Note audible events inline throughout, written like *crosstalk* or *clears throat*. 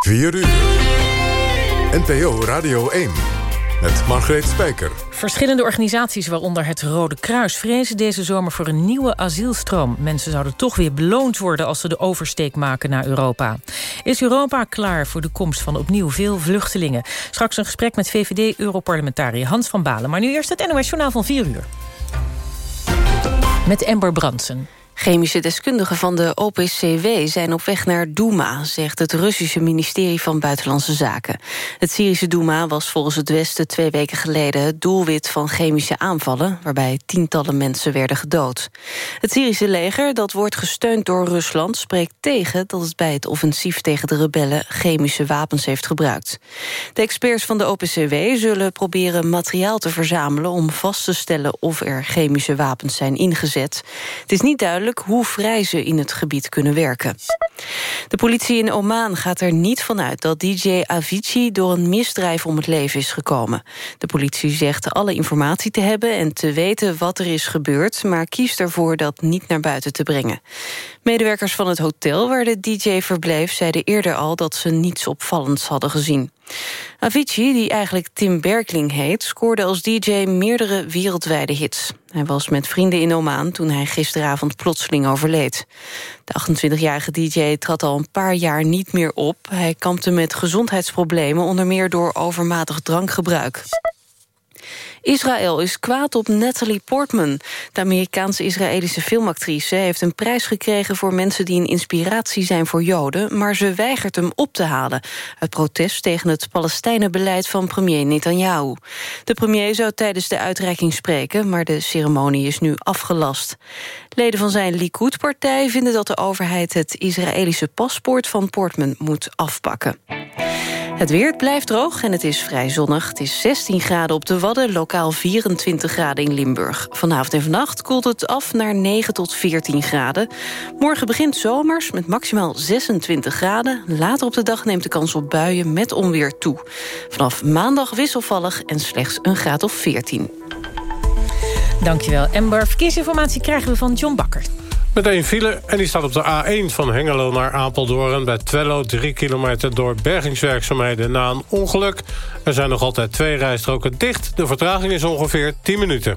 4 uur. NPO Radio 1 met Margreet Spijker. Verschillende organisaties, waaronder het Rode Kruis... vrezen deze zomer voor een nieuwe asielstroom. Mensen zouden toch weer beloond worden... als ze de oversteek maken naar Europa. Is Europa klaar voor de komst van opnieuw veel vluchtelingen? Straks een gesprek met VVD-europarlementariër Hans van Balen. Maar nu eerst het NOS Journaal van 4 uur. Met Ember Brandsen. Chemische deskundigen van de OPCW zijn op weg naar Douma... zegt het Russische ministerie van Buitenlandse Zaken. Het Syrische Douma was volgens het Westen twee weken geleden... het doelwit van chemische aanvallen... waarbij tientallen mensen werden gedood. Het Syrische leger, dat wordt gesteund door Rusland... spreekt tegen dat het bij het offensief tegen de rebellen... chemische wapens heeft gebruikt. De experts van de OPCW zullen proberen materiaal te verzamelen... om vast te stellen of er chemische wapens zijn ingezet. Het is niet duidelijk hoe vrij ze in het gebied kunnen werken. De politie in Oman gaat er niet vanuit dat DJ Avicii... door een misdrijf om het leven is gekomen. De politie zegt alle informatie te hebben en te weten wat er is gebeurd... maar kiest ervoor dat niet naar buiten te brengen. Medewerkers van het hotel waar de DJ verbleef... zeiden eerder al dat ze niets opvallends hadden gezien. Avicii, die eigenlijk Tim Berkling heet... scoorde als DJ meerdere wereldwijde hits. Hij was met vrienden in Oman toen hij gisteravond plotseling overleed. De 28-jarige DJ trad al een paar jaar niet meer op. Hij kampte met gezondheidsproblemen, onder meer door overmatig drankgebruik. Israël is kwaad op Natalie Portman. De Amerikaanse-Israëlische filmactrice heeft een prijs gekregen... voor mensen die een inspiratie zijn voor Joden... maar ze weigert hem op te halen... uit protest tegen het Palestijnenbeleid van premier Netanyahu. De premier zou tijdens de uitreiking spreken... maar de ceremonie is nu afgelast. Leden van zijn Likud-partij vinden dat de overheid... het Israëlische paspoort van Portman moet afpakken. Het weer blijft droog en het is vrij zonnig. Het is 16 graden op de Wadden, lokaal 24 graden in Limburg. Vanavond en vannacht koelt het af naar 9 tot 14 graden. Morgen begint zomers met maximaal 26 graden. Later op de dag neemt de kans op buien met onweer toe. Vanaf maandag wisselvallig en slechts een graad of 14. Dankjewel, Ember. Verkeersinformatie krijgen we van John Bakker. Met één file en die staat op de A1 van Hengelo naar Apeldoorn... bij Twello, 3 kilometer door bergingswerkzaamheden na een ongeluk. Er zijn nog altijd twee rijstroken dicht. De vertraging is ongeveer 10 minuten.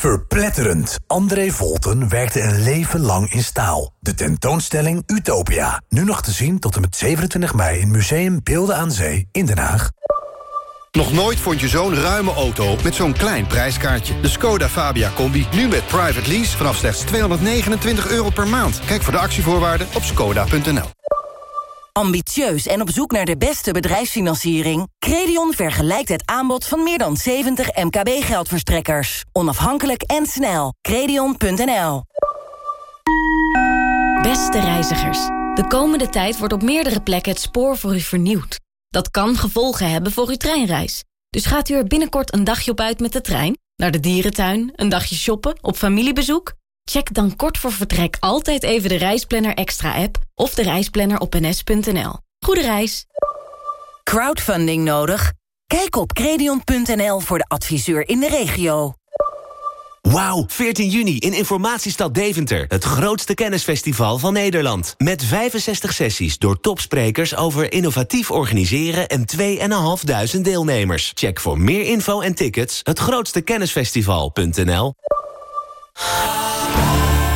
Verpletterend. André Volten werkte een leven lang in staal. De tentoonstelling Utopia. Nu nog te zien tot en met 27 mei in Museum Beelden aan Zee in Den Haag. Nog nooit vond je zo'n ruime auto met zo'n klein prijskaartje. De Skoda Fabia Combi, nu met private lease vanaf slechts 229 euro per maand. Kijk voor de actievoorwaarden op skoda.nl. Ambitieus en op zoek naar de beste bedrijfsfinanciering? Credion vergelijkt het aanbod van meer dan 70 MKB-geldverstrekkers. Onafhankelijk en snel. Credion.nl Beste reizigers, de komende tijd wordt op meerdere plekken het spoor voor u vernieuwd. Dat kan gevolgen hebben voor uw treinreis. Dus gaat u er binnenkort een dagje op uit met de trein? Naar de dierentuin, een dagje shoppen, op familiebezoek? Check dan kort voor vertrek altijd even de Reisplanner Extra app of de reisplanner op ns.nl. Goede reis! Crowdfunding nodig? Kijk op credion.nl voor de adviseur in de regio. Wauw, 14 juni in Informatiestad Deventer. Het grootste kennisfestival van Nederland. Met 65 sessies door topsprekers over innovatief organiseren... en 2.500 deelnemers. Check voor meer info en tickets hetgrootstekennisfestival.nl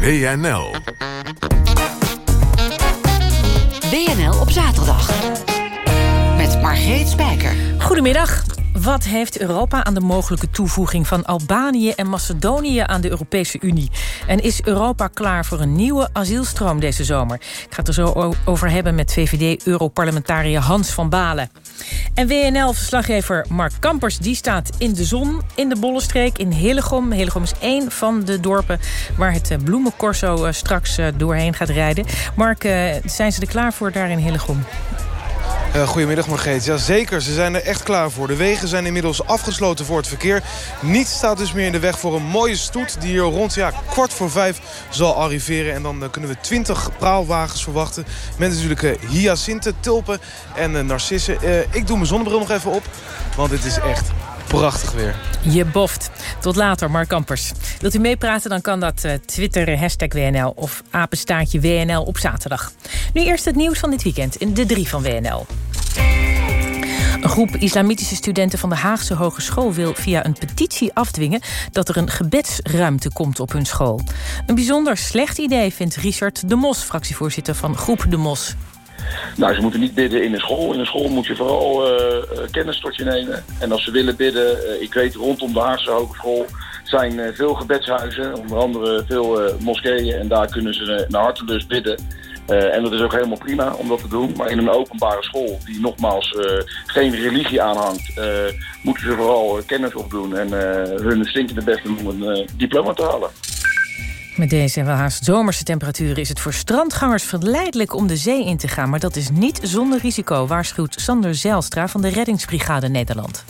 WNL. WNL op zaterdag. Margreet Spijker. Goedemiddag. Wat heeft Europa aan de mogelijke toevoeging van Albanië en Macedonië aan de Europese Unie? En is Europa klaar voor een nieuwe asielstroom deze zomer? Ik ga het er zo over hebben met VVD-europarlementariër Hans van Balen. En WNL-verslaggever Mark Kampers die staat in de zon in de Bollenstreek in Hillegom. Hillegom is één van de dorpen waar het eh, bloemencorso eh, straks eh, doorheen gaat rijden. Mark, zijn ze er klaar voor daar in Hillegom? Uh, goedemiddag Margreet. Ja, zeker. Ze zijn er echt klaar voor. De wegen zijn inmiddels afgesloten voor het verkeer. Niets staat dus meer in de weg voor een mooie stoet... die hier rond ja, kwart voor vijf zal arriveren. En dan uh, kunnen we twintig praalwagens verwachten. Met natuurlijk uh, hyacinten, tulpen en narcissen. ik doe mijn zonnebril nog even op, want het is echt prachtig weer. Je boft. Tot later, Mark Kampers. Wilt u meepraten, dan kan dat uh, twitteren hashtag WNL... of apenstaartje WNL op zaterdag. Nu eerst het nieuws van dit weekend in de drie van WNL. Een groep islamitische studenten van de Haagse Hogeschool wil via een petitie afdwingen dat er een gebedsruimte komt op hun school. Een bijzonder slecht idee vindt Richard de Mos, fractievoorzitter van Groep de Mos. Nou, ze moeten niet bidden in de school. In de school moet je vooral uh, kennis tot je nemen. En als ze willen bidden, uh, ik weet rondom de Haagse Hogeschool zijn veel gebedshuizen. Onder andere veel moskeeën. En daar kunnen ze naar hartelust bidden. en dat is ook helemaal prima om dat te doen. Maar in een openbare school, die nogmaals geen religie aanhangt... moeten ze vooral kennis opdoen en hun stinkende best doen om een diploma te halen. Met deze haast zomerse temperaturen is het voor strandgangers verleidelijk om de zee in te gaan. Maar dat is niet zonder risico, waarschuwt Sander Zijlstra van de Reddingsbrigade Nederland.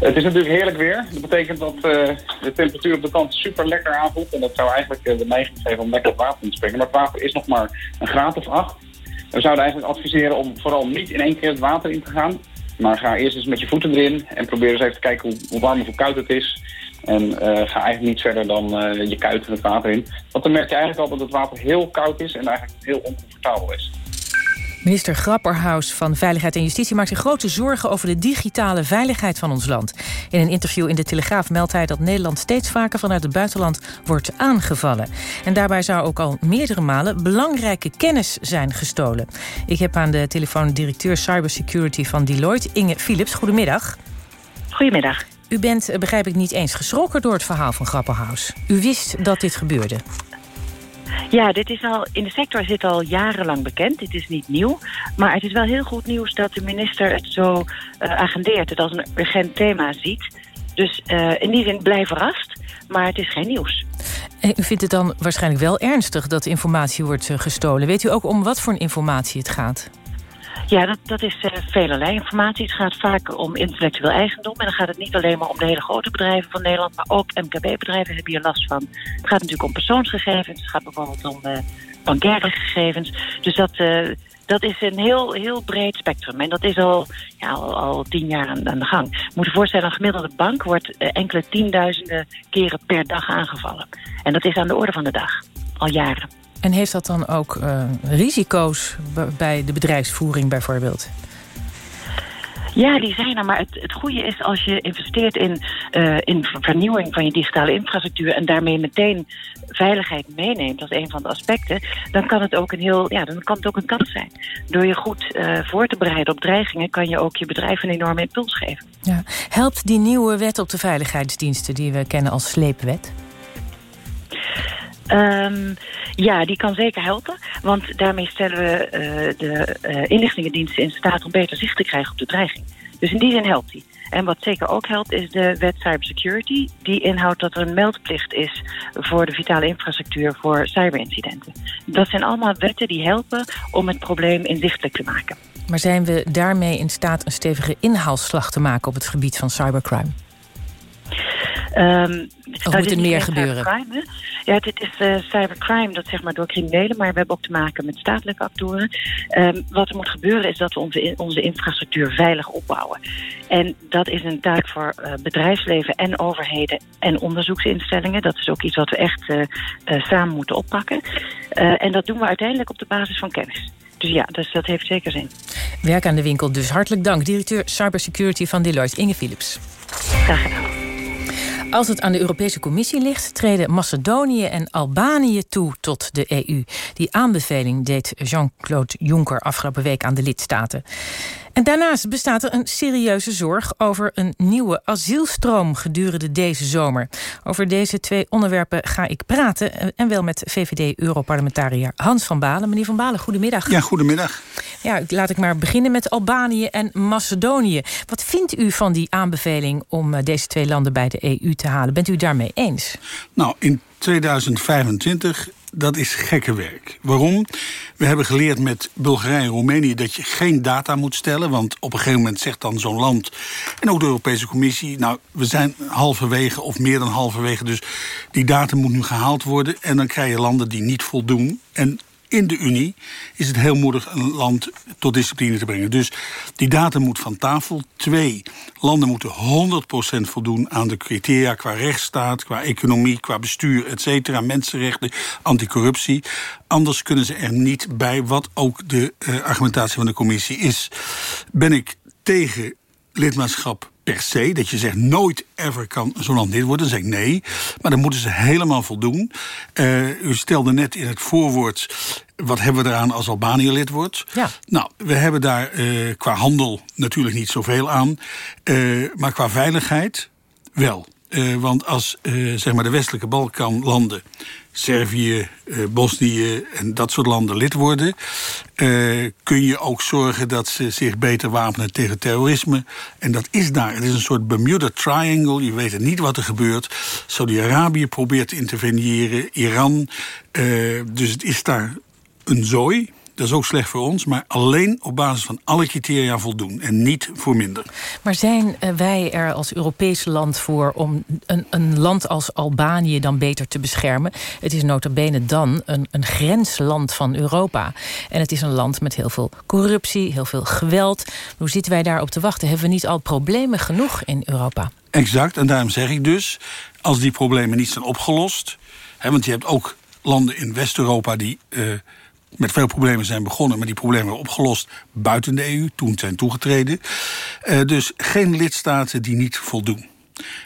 Het is natuurlijk heerlijk weer. Dat betekent dat uh, de temperatuur op de kant super lekker aanvoelt. En dat zou eigenlijk uh, de neiging geven om lekker het water in te springen. Maar het water is nog maar een graad of acht. We zouden eigenlijk adviseren om vooral niet in één keer het water in te gaan. Maar ga eerst eens met je voeten erin en probeer eens even te kijken hoe, hoe warm of hoe koud het is. En uh, ga eigenlijk niet verder dan uh, je kuiten het water in. Want dan merk je eigenlijk al dat het water heel koud is en eigenlijk heel oncomfortabel is. Minister Grapperhaus van Veiligheid en Justitie maakt zich grote zorgen over de digitale veiligheid van ons land. In een interview in de Telegraaf meldt hij dat Nederland steeds vaker vanuit het buitenland wordt aangevallen. En daarbij zou ook al meerdere malen belangrijke kennis zijn gestolen. Ik heb aan de telefoon directeur cybersecurity van Deloitte, Inge Philips. Goedemiddag. Goedemiddag. U bent, eh, begrijp ik, niet eens geschrokken door het verhaal van Grapperhaus. U wist dat dit gebeurde. Ja, dit is al, in de sector zit al jarenlang bekend. Dit is niet nieuw. Maar het is wel heel goed nieuws dat de minister het zo uh, agendeert. Het als een urgent thema ziet. Dus uh, in die zin blij verrast. Maar het is geen nieuws. En u vindt het dan waarschijnlijk wel ernstig dat informatie wordt gestolen. Weet u ook om wat voor informatie het gaat? Ja, dat, dat is uh, velerlei informatie. Het gaat vaak om intellectueel eigendom. En dan gaat het niet alleen maar om de hele grote bedrijven van Nederland... maar ook MKB-bedrijven hebben hier last van. Het gaat natuurlijk om persoonsgegevens. Het gaat bijvoorbeeld om uh, bankaire gegevens. Dus dat, uh, dat is een heel, heel breed spectrum. En dat is al, ja, al, al tien jaar aan, aan, de gang. Je moet je voorstellen, een gemiddelde bank wordt enkele tienduizenden keren per dag aangevallen. En dat is aan de orde van de dag. Al jaren. En heeft dat dan ook uh, risico's bij de bedrijfsvoering bijvoorbeeld? Ja, die zijn er. Maar het, het goede is als je investeert in, uh, in vernieuwing van je digitale infrastructuur... en daarmee meteen veiligheid meeneemt als een van de aspecten... dan kan het ook een, heel, ja, dan kan het ook een kans zijn. Door je goed uh, voor te bereiden op dreigingen... kan je ook je bedrijf een enorme impuls geven. Ja. Helpt die nieuwe wet op de veiligheidsdiensten... die we kennen als sleepwet? Um, ja, die kan zeker helpen. Want daarmee stellen we uh, de uh, inlichtingendiensten in staat om beter zicht te krijgen op de dreiging. Dus in die zin helpt die. En wat zeker ook helpt is de wet cybersecurity. Die inhoudt dat er een meldplicht is voor de vitale infrastructuur voor cyberincidenten. Dat zijn allemaal wetten die helpen om het probleem inzichtelijk te maken. Maar zijn we daarmee in staat een stevige inhaalslag te maken op het gebied van cybercrime? Um, of moet er meer gebeuren? Crime, ja, dit is uh, cybercrime, dat zeg maar door criminelen, maar we hebben ook te maken met statelijke actoren. Um, wat er moet gebeuren is dat we onze, onze infrastructuur veilig opbouwen. En dat is een taak voor uh, bedrijfsleven en overheden en onderzoeksinstellingen. Dat is ook iets wat we echt uh, samen moeten oppakken. en dat doen we uiteindelijk op de basis van kennis. Dus ja, dus dat heeft zeker zin. Werk aan de winkel dus. Hartelijk dank, directeur Cybersecurity van Deloitte, Inge Philips. Graag gedaan. Als het aan de Europese Commissie ligt, treden Macedonië en Albanië toe tot de EU. Die aanbeveling deed Jean-Claude Juncker afgelopen week aan de lidstaten. En daarnaast bestaat er een serieuze zorg over een nieuwe asielstroom gedurende deze zomer. Over deze twee onderwerpen ga ik praten. eh, En wel met VVD-Europarlementariër Hans van Balen. Meneer van Balen, goedemiddag. Ja, goedemiddag. Ja, laat ik maar beginnen met Albanië en Macedonië. Wat vindt u van die aanbeveling om eh, deze twee landen bij de EU te halen? Bent u daarmee eens? Nou, in 2025, dat is gekke werk. Waarom? We hebben geleerd met Bulgarije en Roemenië dat je geen data moet stellen. Want op een gegeven moment zegt dan zo'n land en ook de Europese Commissie... nou, we zijn halverwege of meer dan halverwege, dus die data moet nu gehaald worden. En dan krijg je landen die niet voldoen. En in de Unie is het heel moeilijk een land tot discipline te brengen. Dus die data moet van tafel. Twee, landen moeten 100% voldoen aan de criteria qua rechtsstaat, qua economie, qua bestuur, et cetera, mensenrechten, anticorruptie. Anders kunnen ze er niet bij, wat ook de uh, argumentatie van de commissie is. Ben ik tegen lidmaatschap per se. Dat je zegt nooit ever kan zo'n land lid worden. Dan zeg ik nee. Maar dan moeten ze helemaal voldoen. Uh, u stelde net in het voorwoord. Wat hebben we eraan als Albanië lid wordt? Ja. Nou, we hebben daar uh, qua handel natuurlijk niet zoveel aan. Uh, maar qua veiligheid wel. Want als zeg maar de westelijke Balkanlanden Servië, eh, Bosnië en dat soort landen lid worden... Uh, kun je ook zorgen dat ze zich beter wapenen tegen terrorisme. En dat is daar. Het is een soort Bermuda Triangle. Je weet niet wat er gebeurt. Saudi-Arabië probeert te interveneren, Iran. Uh, dus het is daar een zooi. Dat is ook slecht voor ons, maar alleen op basis van alle criteria voldoen en niet voor minder. Maar zijn wij er als Europees land voor om een, een land als Albanië dan beter te beschermen? Het is nota bene dan een, een grensland van Europa. En het is een land met heel veel corruptie, heel veel geweld. Hoe zitten wij daarop te wachten? Hebben we niet al problemen genoeg in Europa? Exact, en daarom zeg ik dus, als die problemen niet zijn opgelost... Hè, want je hebt ook landen in West-Europa die... Uh, met veel problemen zijn begonnen, maar die problemen opgelost buiten de EU, toen zijn toegetreden. Uh, dus geen lidstaten die niet voldoen.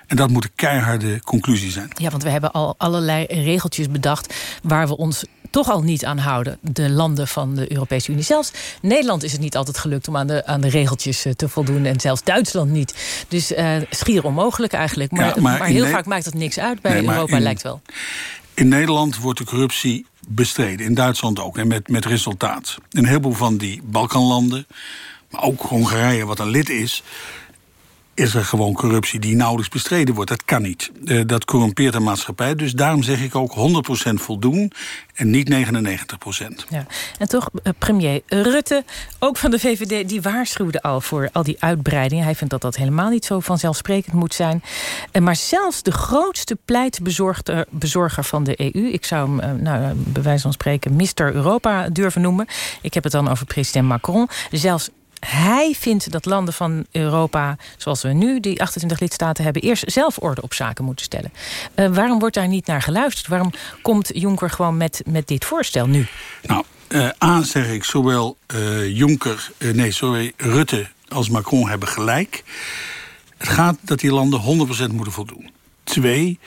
En dat moet een keiharde conclusie zijn. Ja, want we hebben al allerlei regeltjes bedacht waar we ons toch al niet aan houden. De landen van de Europese Unie. Zelfs Nederland is het niet altijd gelukt om aan de, aan de regeltjes te voldoen. En zelfs Duitsland niet. Dus uh, schier onmogelijk eigenlijk. Maar, ja, maar, maar heel vaak maakt dat niks uit bij nee, Europa, in, lijkt wel. In Nederland wordt de corruptie bestreden. In Duitsland ook. En met, met resultaat. Een heleboel van die Balkanlanden, maar ook Hongarije, wat een lid is, is er gewoon corruptie die nauwelijks bestreden wordt. Dat kan niet. Uh, dat corrumpeert de maatschappij. Dus daarom zeg ik ook 100% voldoen en niet 99%. Ja. En toch, uh, premier Rutte, ook van de VVD... die waarschuwde al voor al die uitbreidingen. Hij vindt dat dat helemaal niet zo vanzelfsprekend moet zijn. Uh, maar zelfs de grootste pleitbezorger van de EU... ik zou hem, nou, bij wijze van spreken, Mr. Europa durven noemen. Ik heb het dan over president Macron. Zelfs hij vindt dat landen van Europa, zoals we nu die 28 lidstaten hebben... eerst zelf orde op zaken moeten stellen. Uh, waarom wordt daar niet naar geluisterd? Waarom komt Juncker gewoon met, met dit voorstel nu? Nou, uh, A zeg ik, zowel uh, Juncker, nee, sorry, Rutte als Macron hebben gelijk. Het gaat dat die landen 100% moeten voldoen. Twee,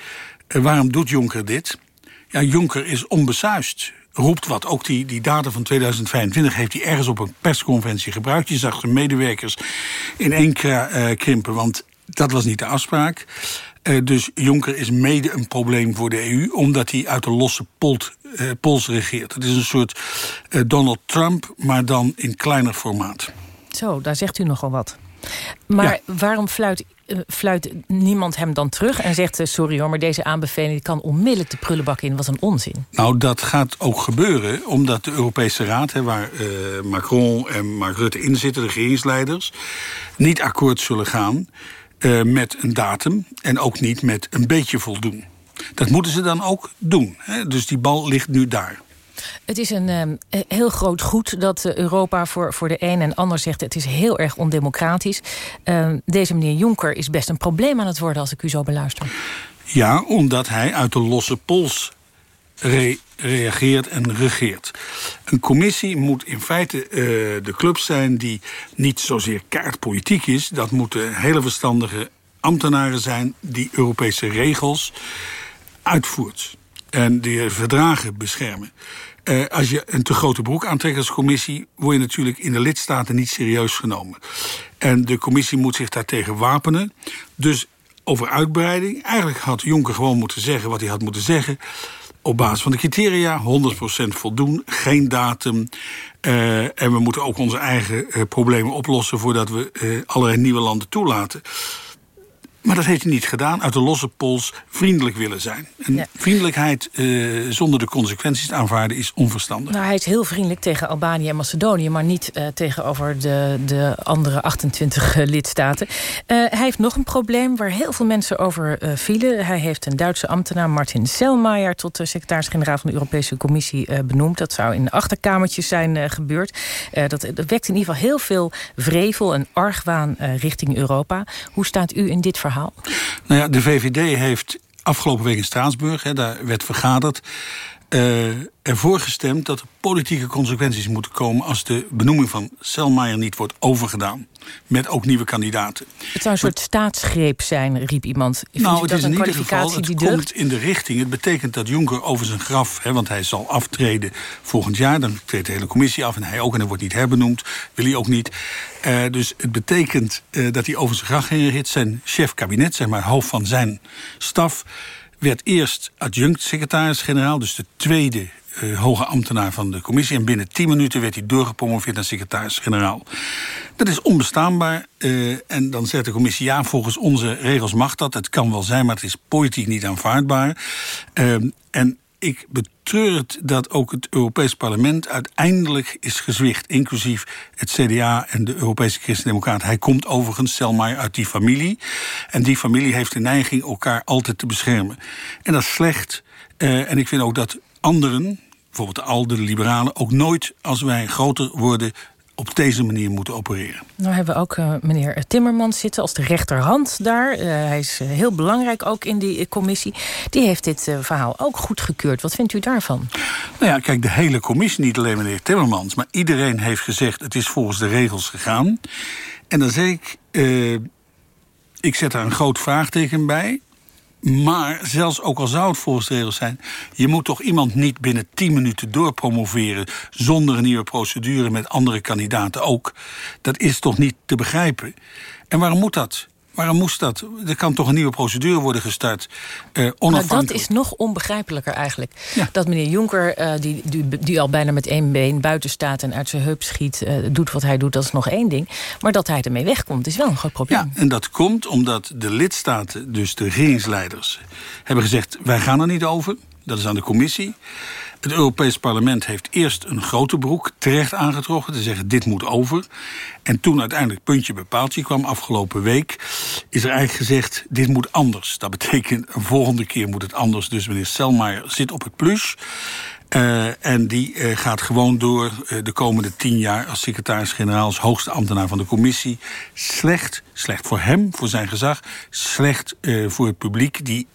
waarom doet Juncker dit? Ja, Juncker is onbesuist roept wat. Ook die, die data van 2025 heeft hij ergens op een persconferentie gebruikt. Je zag zijn medewerkers in één uh, krimpen, want dat was niet de afspraak. Uh, dus Juncker is mede een probleem voor de EU... omdat hij uit de losse polt, uh, pols regeert. Het is een soort Donald Trump, maar dan in kleiner formaat. Zo, daar zegt u nogal wat. Maar ja. waarom fluit, uh, fluit niemand hem dan terug en zegt... Uh, sorry hoor, maar deze aanbeveling kan onmiddellijk de prullenbak in. Wat een onzin. Nou, dat gaat ook gebeuren omdat de Europese Raad... Hè, waar uh, Macron en Mark Rutte in zitten, de regeringsleiders... niet akkoord zullen gaan met een datum... en ook niet met een beetje voldoen. Dat moeten ze dan ook doen. Hè? Dus die bal ligt nu daar. Het is een um, heel groot goed dat Europa voor, voor de een en ander zegt... het is heel erg ondemocratisch. Uh, deze meneer Juncker is best een probleem aan het worden... als ik u zo beluister. Ja, omdat hij uit de losse pols re reageert en regeert. Een commissie moet in feite uh, de club zijn... die niet zozeer kaartpolitiek is. Dat moeten hele verstandige ambtenaren zijn... die Europese regels uitvoert en die verdragen beschermen. Uh, als je een te grote broek aantrekt als commissie, word je natuurlijk in de lidstaten niet serieus genomen. En de commissie moet zich daartegen wapenen. Dus over uitbreiding. Eigenlijk had Jonker gewoon moeten zeggen wat hij had moeten zeggen. Op basis van de criteria, 100% voldoen, geen datum. Uh, en we moeten ook onze eigen uh, problemen oplossen voordat we allerlei nieuwe landen toelaten. Maar dat heeft hij niet gedaan. Uit de losse pols vriendelijk willen zijn. En ja. vriendelijkheid uh, zonder de consequenties te aanvaarden is onverstandig. Nou, hij is heel vriendelijk tegen Albanië en Macedonië... maar niet uh, tegenover de, de andere 28 uh, lidstaten. hij heeft nog een probleem waar heel veel mensen over vielen. Hij heeft een Duitse ambtenaar, Martin Selmayr... tot secretaris-generaal van de Europese Commissie benoemd. Dat zou in de achterkamertjes zijn gebeurd. dat, dat wekt in ieder geval heel veel vrevel en argwaan richting Europa. Hoe staat u in dit verhaal? Nou ja, de VVD heeft afgelopen week in Straatsburg, hè, daar werd vergaderd, uh, ervoor gestemd dat er politieke consequenties moeten komen als de benoeming van Selmayr niet wordt overgedaan. Met ook nieuwe kandidaten. Het zou een soort staatsgreep zijn, riep iemand. Vindt nou, het dat is een in ieder geval, het komt in de richting. Het betekent dat Juncker over zijn graf, hè, want hij zal aftreden volgend jaar. Dan treedt de hele commissie af en hij ook, en hij wordt niet herbenoemd. Wil hij ook niet. Uh, dus het betekent uh, dat hij over zijn graf heen rit. Zijn chef kabinet, zeg maar, hoofd van zijn staf werd eerst adjunct-secretaris-generaal, dus de tweede uh, hoge ambtenaar van de commissie. En binnen 10 minuten werd hij doorgepromoveerd naar secretaris-generaal. Dat is onbestaanbaar. Uh, en dan zegt de commissie, ja, volgens onze regels mag dat. Het kan wel zijn, maar het is politiek niet aanvaardbaar. Uh, en ik betreur het dat ook het Europees Parlement uiteindelijk is gezwicht, inclusief het CDA en de Europese Christen-Democraten. Hij komt overigens, Selmayr, uit die familie. En die familie heeft de neiging elkaar altijd te beschermen. En dat is slecht. Uh, en ik vind ook dat anderen, bijvoorbeeld de ALDE, de Liberalen, ook nooit als wij groter worden op deze manier moeten opereren. Nou hebben we ook uh, meneer Timmermans zitten als de rechterhand daar. Uh, hij is uh, heel belangrijk ook in die commissie. Die heeft dit verhaal ook goedgekeurd. Wat vindt u daarvan? Nou ja, kijk, de hele commissie, niet alleen meneer Timmermans... maar iedereen heeft gezegd, het is volgens de regels gegaan. En dan zeg ik, ik zet daar een groot vraagteken bij... Maar zelfs ook al zou het volgens zijn... je moet toch iemand niet binnen 10 minuten doorpromoveren... zonder een nieuwe procedure met andere kandidaten ook. Dat is toch niet te begrijpen? En waarom moet dat? Waarom moest dat? Er kan toch een nieuwe procedure worden gestart? Uh, maar dat is nog onbegrijpelijker eigenlijk. Ja. Dat meneer Jonker, uh, die, die, die, al bijna met één been buiten staat... en uit zijn heup schiet, uh, doet wat hij doet, dat is nog één ding. Maar dat hij ermee wegkomt, is wel een groot probleem. Ja, en dat komt omdat de lidstaten, dus de regeringsleiders... hebben gezegd, wij gaan er niet over. Dat is aan de commissie. Het Europees Parlement heeft eerst een grote broek terecht aangetrokken... te zeggen, dit moet over. En toen uiteindelijk puntje bij paaltje kwam afgelopen week... is er eigenlijk gezegd, dit moet anders. Dat betekent, een volgende keer moet het anders. Dus meneer Selmayr zit op het plus... Uh, en die uh, gaat gewoon door uh, de komende tien jaar als secretaris-generaal, als hoogste ambtenaar van de commissie. Slecht, slecht voor hem, voor zijn gezag. Slecht voor het publiek die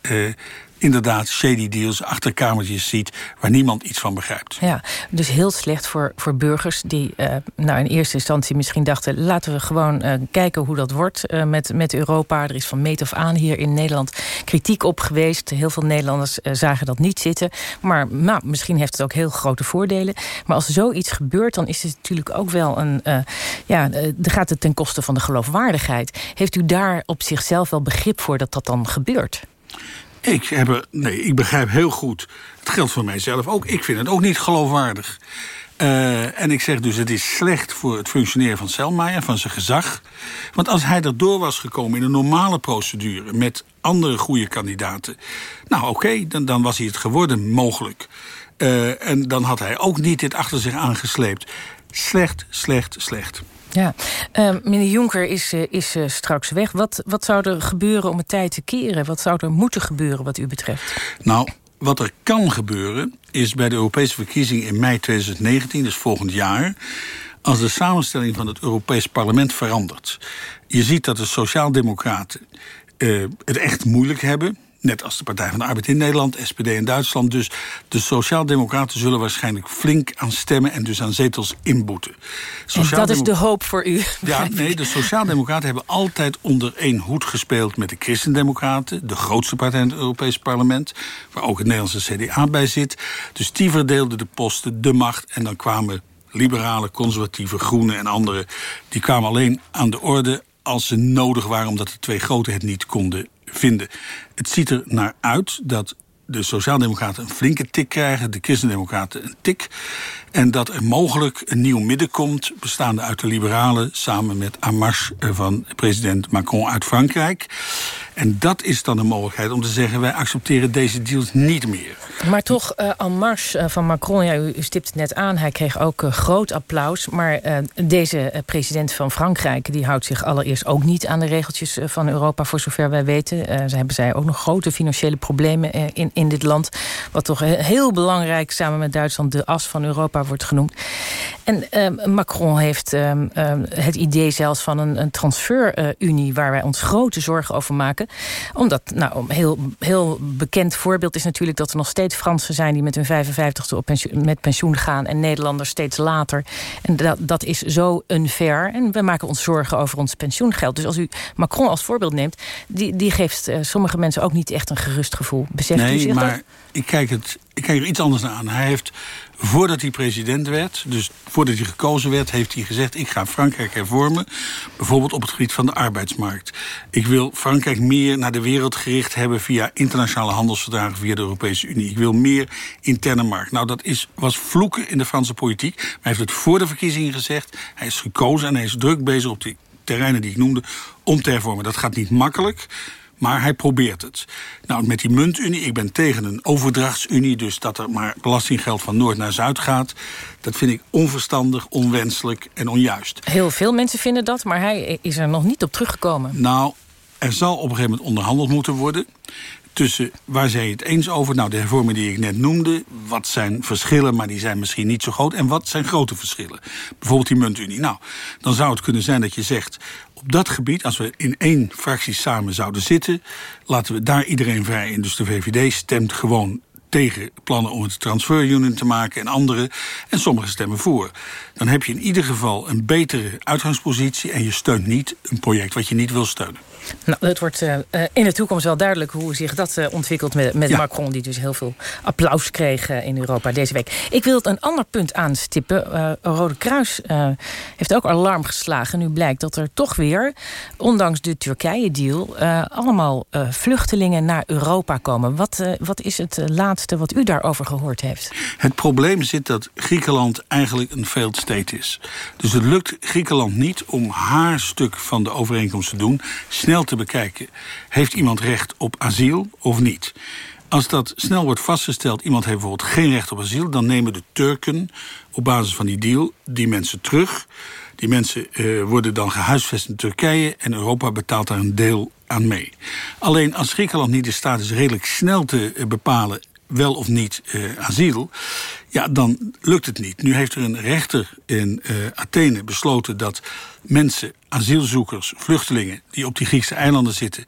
inderdaad shady deals, achterkamertjes ziet... waar niemand iets van begrijpt. Ja, dus heel slecht voor, voor burgers die uh, nou in eerste instantie misschien dachten... laten we gewoon uh, kijken hoe dat wordt uh, met, met Europa. Er is van meet af aan hier in Nederland kritiek op geweest. Heel veel Nederlanders zagen dat niet zitten. Maar nou, misschien heeft het ook heel grote voordelen. Maar als zoiets gebeurt, dan is het natuurlijk ook wel een... ja, dan gaat het ten koste van de geloofwaardigheid. Heeft u daar op zichzelf wel begrip voor dat dat dan gebeurt? Ik, heb nee, ik begrijp heel goed. Het geldt voor mijzelf ook. Ik vind het ook niet geloofwaardig. Uh, en ik zeg dus, het is slecht voor het functioneren van Selmayr, van zijn gezag. Want als hij erdoor was gekomen in een normale procedure... met andere goede kandidaten... nou oké, dan, dan was hij het geworden, mogelijk. Uh, en dan had hij ook niet dit achter zich aangesleept. Slecht, slecht, slecht. Ja, uh, meneer Jonker is, uh, is uh, straks weg. Wat, wat zou er gebeuren om het tijd te keren? Wat zou er moeten gebeuren wat u betreft? Nou, wat er kan gebeuren is bij de Europese verkiezingen in mei 2019, dus volgend jaar... als de samenstelling van het Europees Parlement verandert. Je ziet dat de Sociaaldemocraten het echt moeilijk hebben Net als de Partij van de Arbeid in Nederland, SPD in Duitsland. Dus de Sociaaldemocraten zullen waarschijnlijk flink aan stemmen... en dus aan zetels inboeten. En dat is de hoop voor u. Ja, nee, de Sociaaldemocraten hebben altijd onder één hoed gespeeld... met de Christendemocraten, de grootste partij in het Europese parlement... waar ook het Nederlandse CDA bij zit. Dus die verdeelden de posten, de macht... en dan kwamen liberale, conservatieve, groenen en anderen... die kwamen alleen aan de orde als ze nodig waren... omdat de twee grote het niet konden vinden. Het ziet er naar uit dat de Sociaaldemocraten een flinke tik krijgen... de Christendemocraten een tik. En dat er mogelijk een nieuw midden komt... bestaande uit de liberalen samen met Amarche van president Macron uit Frankrijk. En dat is dan een mogelijkheid om te zeggen... wij accepteren deze deals niet meer. Maar toch, uh, En Marche van Macron, ja, u, stipt het net aan... hij kreeg ook uh, groot applaus. Maar deze president van Frankrijk... die houdt zich allereerst ook niet aan de regeltjes van Europa... voor zover wij weten. ze hebben zij ook nog grote financiële problemen in, in dit land. Wat toch heel belangrijk samen met Duitsland... de as van Europa wordt genoemd. En Macron heeft het idee zelfs van een, een transferunie... waar wij ons grote zorgen over maken omdat, nou, een heel, heel bekend voorbeeld is natuurlijk... dat er nog steeds Fransen zijn die met hun 55ste op pensioen, met pensioen gaan... en Nederlanders steeds later. En dat, dat is zo unfair. En we maken ons zorgen over ons pensioengeld. Dus als u Macron als voorbeeld neemt... die, die geeft uh, sommige mensen ook niet echt een gerust gevoel. Beseft nee, u zich maar dat? Ik kijk, het, ik kijk er iets anders naar aan. Hij heeft voordat hij president werd, dus voordat hij gekozen werd... heeft hij gezegd, ik ga Frankrijk hervormen. Bijvoorbeeld op het gebied van de arbeidsmarkt. Ik wil Frankrijk meer naar de wereld gericht hebben... via internationale handelsverdragen, via de Europese Unie. Ik wil meer interne markt. Nou, dat is, was vloeken in de Franse politiek. Maar hij heeft het voor de verkiezingen gezegd. Hij is gekozen en hij is druk bezig op die terreinen die ik noemde... om te hervormen. Dat gaat niet makkelijk... Maar hij probeert het. Nou, met die muntunie, ik ben tegen een overdrachtsunie... dus dat er maar belastinggeld van noord naar zuid gaat... dat vind ik onverstandig, onwenselijk en onjuist. Heel veel mensen vinden dat, maar hij is er nog niet op teruggekomen. Nou, er zal op een gegeven moment onderhandeld moeten worden tussen waar zijn je het eens over? Nou, de hervorming die ik net noemde. Wat zijn verschillen, maar die zijn misschien niet zo groot. En wat zijn grote verschillen? Bijvoorbeeld die muntunie. Nou, dan zou het kunnen zijn dat je zegt... op dat gebied, als we in één fractie samen zouden zitten... laten we daar iedereen vrij in. Dus de VVD stemt gewoon tegen plannen om het transferunion te maken en andere. En sommigen stemmen voor. Dan heb je in ieder geval een betere uitgangspositie... en je steunt niet een project wat je niet wil steunen. Nou, het wordt uh, in de toekomst wel duidelijk hoe zich dat uh, ontwikkelt met, met ja. Macron... die dus heel veel applaus kreeg uh, in Europa deze week. Ik wil een ander punt aanstippen. Rode Kruis heeft ook alarm geslagen. Nu blijkt dat er toch weer, ondanks de Turkije-deal... allemaal vluchtelingen naar Europa komen. Wat, wat is het laatste wat u daarover gehoord heeft? Het probleem zit dat Griekenland eigenlijk een failed state is. Dus het lukt Griekenland niet om haar stuk van de overeenkomst te doen... snel te bekijken. Heeft iemand recht op asiel of niet? Als dat snel wordt vastgesteld, iemand heeft bijvoorbeeld geen recht op asiel... dan nemen de Turken op basis van die deal die mensen terug. Die mensen uh, worden dan gehuisvest in Turkije... en Europa betaalt daar een deel aan mee. Alleen als Griekenland niet in staat is redelijk snel te uh, bepalen wel of niet uh, asiel, ja, dan lukt het niet. Nu heeft er een rechter in uh, Athene besloten dat mensen, asielzoekers, vluchtelingen... die op die Griekse eilanden zitten...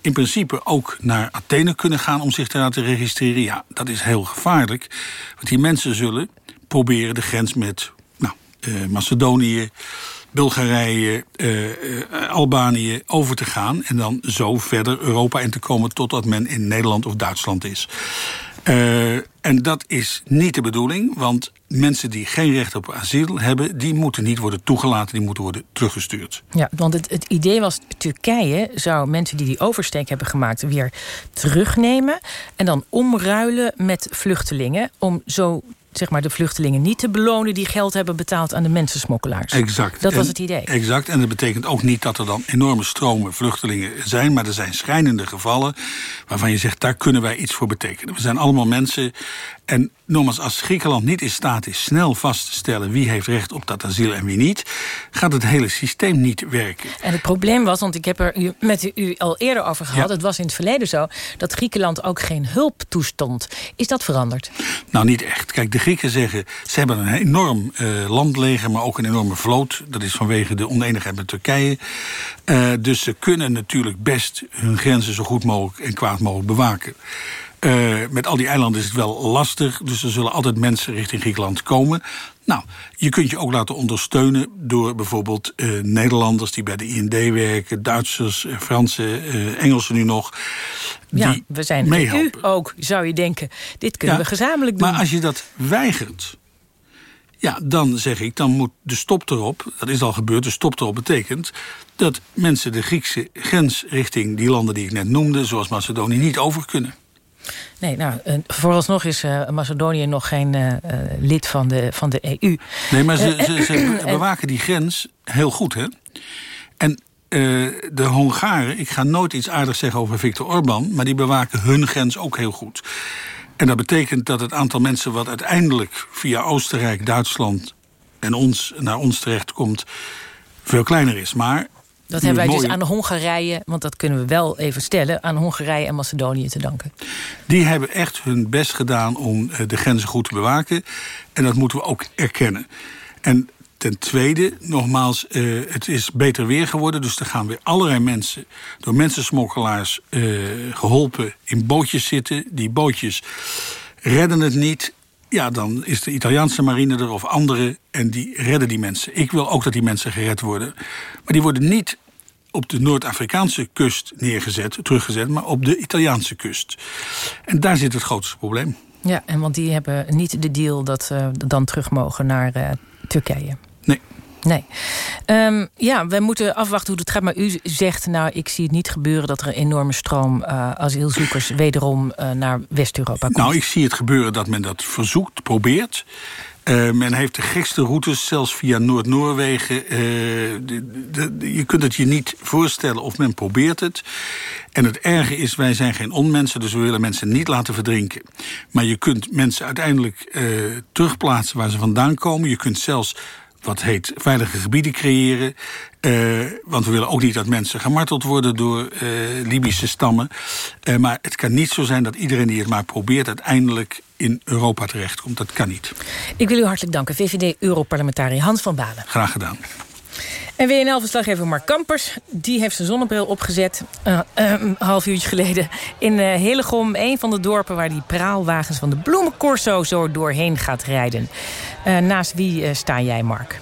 in principe ook naar Athene kunnen gaan om zich te registreren. Ja, dat is heel gevaarlijk. Want die mensen zullen proberen de grens met nou, uh, Macedonië... Bulgarije, Albanië over te gaan... en dan zo verder Europa in te komen... totdat men in Nederland of Duitsland is. Uh, en dat is niet de bedoeling, want mensen die geen recht op asiel hebben... die moeten niet worden toegelaten, die moeten worden teruggestuurd. Ja, want het, het idee was... Turkije zou mensen die die oversteek hebben gemaakt... weer terugnemen en dan omruilen met vluchtelingen... om zo zeg maar, de vluchtelingen niet te belonen... die geld hebben betaald aan de mensensmokkelaars. Exact. Dat en, was het idee. Exact. En dat betekent ook niet dat er dan enorme stromen vluchtelingen zijn... maar er zijn schrijnende gevallen waarvan je zegt... daar kunnen wij iets voor betekenen. We zijn allemaal mensen en nogmaals, als Griekenland niet in staat is snel vast te stellen... wie heeft recht op dat asiel en wie niet... gaat het hele systeem niet werken. En het probleem was, want ik heb er met u al eerder over gehad... het was in het verleden zo dat Griekenland ook geen hulp toestond. Is dat veranderd? Nou, niet echt. Kijk, de Grieken zeggen... ze hebben een enorm uh, landleger, maar ook een enorme vloot. Dat is vanwege de oneenigheid met Turkije. Uh, dus ze kunnen natuurlijk best hun grenzen zo goed mogelijk en kwaad mogelijk bewaken. Uh, met al die eilanden is het wel lastig, dus er zullen altijd mensen richting Griekenland komen. Nou, je kunt je ook laten ondersteunen door bijvoorbeeld uh, Nederlanders die bij de IND werken, Duitsers, uh, Fransen, Engelsen nu nog. Ja, we zijn u ook, zou je denken. Dit kunnen ja, we gezamenlijk doen. Maar als je dat weigert, ja, dan zeg ik, dan moet de stop erop, dat is al gebeurd, de stop erop betekent dat mensen de Griekse grens richting die landen die ik net noemde, zoals Macedonië, niet over kunnen. Nee, nou, vooralsnog is uh, Macedonië nog geen uh, lid van de, van de EU. Nee, maar ze, ze, ze bewaken die grens heel goed, hè? En de Hongaren, ik ga nooit iets aardigs zeggen over Viktor Orban... maar die bewaken hun grens ook heel goed. En dat betekent dat het aantal mensen wat uiteindelijk via Oostenrijk, Duitsland en ons naar ons terechtkomt veel kleiner is. Maar dat hebben wij dus aan Hongarije, want dat kunnen we wel even stellen... aan Hongarije en Macedonië te danken. Die hebben echt hun best gedaan om de grenzen goed te bewaken. En dat moeten we ook erkennen. En ten tweede, nogmaals, uh, het is beter weer geworden. Dus er gaan weer allerlei mensen door mensensmokkelaars uh, geholpen in bootjes zitten. Die bootjes redden het niet. Ja, dan is de Italiaanse marine er of andere en die redden die mensen. Ik wil ook dat die mensen gered worden. Maar die worden niet op de Noord-Afrikaanse kust neergezet, teruggezet... maar op de Italiaanse kust. En daar zit het grootste probleem. Ja, en want die hebben niet de deal dat ze dan terug mogen naar uh, Turkije. Nee. Um, ja, we moeten afwachten hoe het gaat. Maar u zegt, nou, ik zie het niet gebeuren... dat er een enorme stroom uh, asielzoekers wederom uh, naar West-Europa komt. Nou, ik zie het gebeuren dat men dat verzoekt, probeert. Uh, men heeft de gekste routes, zelfs via Noord-Noorwegen. Je kunt het je niet voorstellen of men probeert het. En het erge is, wij zijn geen onmensen, dus we willen mensen niet laten verdrinken. Maar je kunt mensen uiteindelijk terugplaatsen waar ze vandaan komen. Je kunt zelfs wat heet veilige gebieden creëren. Uh, want we willen ook niet dat mensen gemarteld worden door uh, Libische stammen. Uh, maar het kan niet zo zijn dat iedereen die het maar probeert... uiteindelijk in Europa terechtkomt. Dat kan niet. Ik wil u hartelijk danken. VVD-Europarlementariër Hans van Balen. Graag gedaan. En WNL-verslaggever Mark Kampers, die heeft zijn zonnebril opgezet... Uh, uh, een half uurtje geleden in uh. Een van de dorpen waar die praalwagens van de bloemencorso zo doorheen gaat rijden. naast wie sta jij, Mark?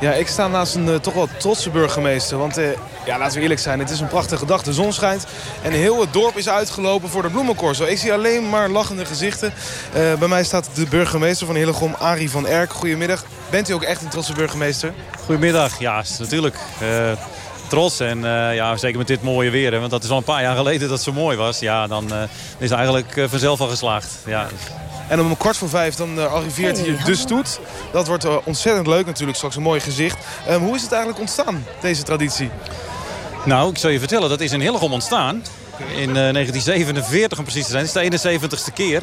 Ja, ik sta naast een toch wel trotse burgemeester. Want ja, laten we eerlijk zijn, het is een prachtige dag. De zon schijnt en heel het dorp is uitgelopen voor de bloemencorso. Ik zie alleen maar lachende gezichten. Uh, bij mij staat de burgemeester van Hillegom, Arie van Erk. Goedemiddag. Bent u ook echt een trotse burgemeester? Goedemiddag, ja, natuurlijk. trots en ja, zeker met dit mooie weer. Hè, want dat is al een paar jaar geleden dat het zo mooi was. Ja, dan is het eigenlijk vanzelf al geslaagd. Ja. En om kwart voor vijf dan arriveert hier de stoet. Dat wordt ontzettend leuk natuurlijk, straks een mooi gezicht. Um, hoe is het eigenlijk ontstaan, deze traditie? Nou, ik zal je vertellen, dat is in Hillegom ontstaan. In uh, 1947 om precies te zijn. Het is de 71ste keer.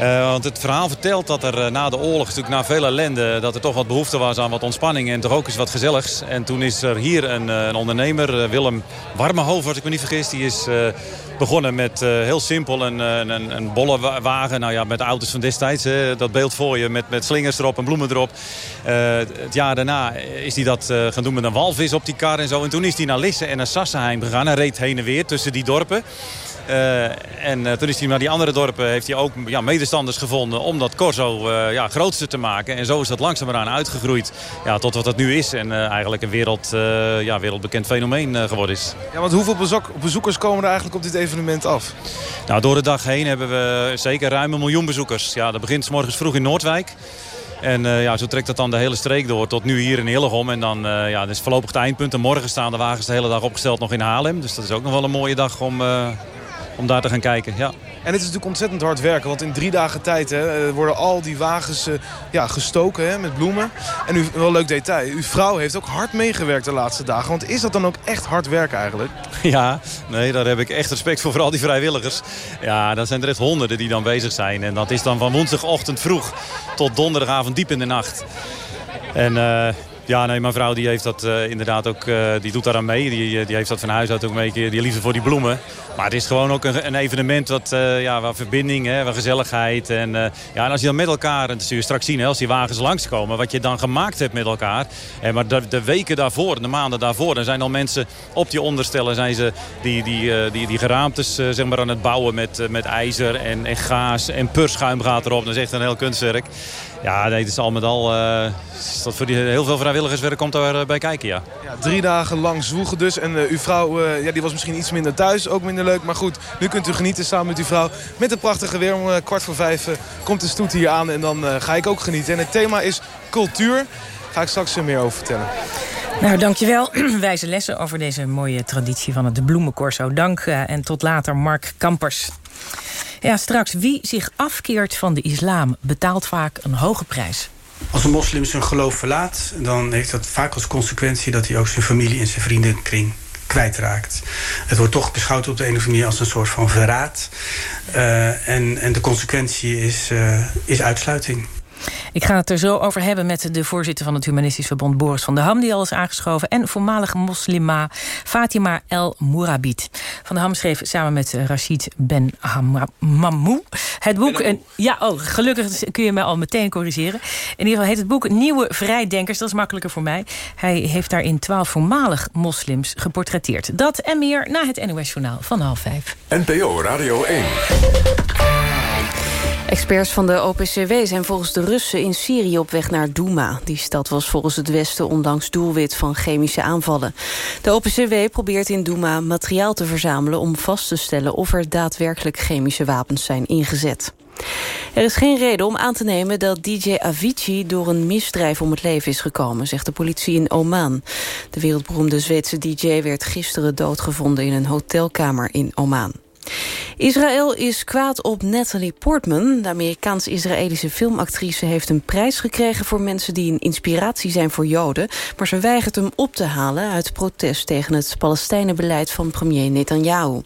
Uh, want het verhaal vertelt dat er uh, na de oorlog, natuurlijk na veel ellende... dat er toch wat behoefte was aan wat ontspanning en toch ook eens wat gezelligs. En toen is er hier een, uh, een ondernemer, Willem Warmehover, als ik me niet vergis... die is begonnen met heel simpel een, een, een bolle wagen. Nou ja, met de auto's van destijds, dat beeld voor je, met, met slingers erop en bloemen erop. het jaar daarna is hij dat gaan doen met een walvis op die kar en zo. En toen is hij naar Lisse en naar Sassenheim gegaan. Hij reed heen en weer tussen die dorpen. Uh, en uh, toen is hij naar die andere dorpen heeft hij ook ja, medestanders gevonden om dat Corso uh, ja, grootste te maken. En zo is dat langzamerhaan uitgegroeid ja, tot wat het nu is. En eigenlijk een wereld, ja, wereldbekend fenomeen geworden is. Ja, want hoeveel bezoek bezoekers komen er eigenlijk op dit evenement af? Nou, door de dag heen hebben we zeker ruim een miljoen bezoekers. Ja, dat begint s morgens vroeg in Noordwijk. En uh, ja, zo trekt dat dan de hele streek door tot nu hier in Hillegom. En dan uh, ja, dat is voorlopig het eindpunt. En morgen staan de wagens de hele dag opgesteld nog in Haarlem. Dus dat is ook nog wel een mooie dag om, uh, om daar te gaan kijken. Ja. En het is natuurlijk ontzettend hard werken. Want in drie dagen tijd hè, worden al die wagens ja, gestoken hè, met bloemen. En u, wel leuk detail. Uw vrouw heeft ook hard meegewerkt de laatste dagen. Want is dat dan ook echt hard werken eigenlijk? *laughs* Ja, nee, daar heb ik echt respect voor. Vooral die vrijwilligers. Ja, dat zijn er echt honderden die dan bezig zijn. En dat is dan van woensdagochtend vroeg tot donderdagavond diep in de nacht. En uh, ja, nee, mijn vrouw die heeft dat uh, inderdaad ook, uh, die doet daar aan mee. Die, die heeft dat van huis uit ook beetje, die liefde voor die bloemen. Maar het is gewoon ook een, een evenement wat, ja, waar verbinding, hè, waar gezelligheid. En, ja, en als je dan met elkaar, en dat zul je straks zien hè, als die wagens langskomen, wat je dan gemaakt hebt met elkaar. En maar de, de, weken daarvoor, de maanden daarvoor, dan zijn al mensen op die onderstellen, zijn ze die, die, die, die geraamtes zeg maar aan het bouwen met, met ijzer en, en gaas en purschuim gaat erop. Dat is echt een heel kunstwerk. Ja, nee, het is al met al, uh, dat voor die, heel veel vrijwilligerswerk komt daar uh, bij kijken, ja. ja. Drie dagen lang zwoegen dus. En uh, uw vrouw, ja, die was misschien iets minder thuis, ook minder leuk. Maar goed, nu kunt u genieten samen met uw vrouw. Met een prachtige weer om kwart voor vijf komt de stoet hier aan. En dan ga ik ook genieten. En het thema is cultuur. Ga ik straks meer over vertellen. Nou, dankjewel. *clears throat* Wijze lessen over deze mooie traditie van het bloemencorso. Dank en tot later, Mark Kampers. Ja, straks, wie zich afkeert van de islam betaalt vaak een hoge prijs. Als een moslim zijn geloof verlaat, dan heeft dat vaak als consequentie dat hij ook zijn familie en zijn vriendenkring kwijtraakt. Het wordt toch beschouwd op de een of andere manier als een soort van verraad. Uh, en, en de consequentie is, uh, is uitsluiting. Ik ga het er zo over hebben met de voorzitter van het Humanistisch Verbond... Boris van der Ham, die al is aangeschoven... en voormalige moslima Fatima El Mourabit. Van der Ham schreef samen met Rashid Ben Mamou het boek... En, ja, oh, gelukkig kun je mij al meteen corrigeren. In ieder geval heet het boek Nieuwe Vrijdenkers. Dat is makkelijker voor mij. Hij heeft daarin twaalf voormalig moslims geportretteerd. Dat en meer na het NOS Journaal van half vijf. NPO Radio 1. Experts van de OPCW zijn volgens de Russen in Syrië op weg naar Douma. Die stad was volgens het Westen ondanks doelwit van chemische aanvallen. De OPCW probeert in Douma materiaal te verzamelen... om vast te stellen of er daadwerkelijk chemische wapens zijn ingezet. Er is geen reden om aan te nemen dat DJ Avicii door een misdrijf om het leven is gekomen, zegt de politie in Oman. De wereldberoemde Zweedse DJ werd gisteren doodgevonden in een hotelkamer in Oman. Israël is kwaad op Natalie Portman. De Amerikaans-Israëlische filmactrice heeft een prijs gekregen... voor mensen die een inspiratie zijn voor Joden. Maar ze weigert hem op te halen uit protest tegen het Palestijnenbeleid van premier Netanyahu.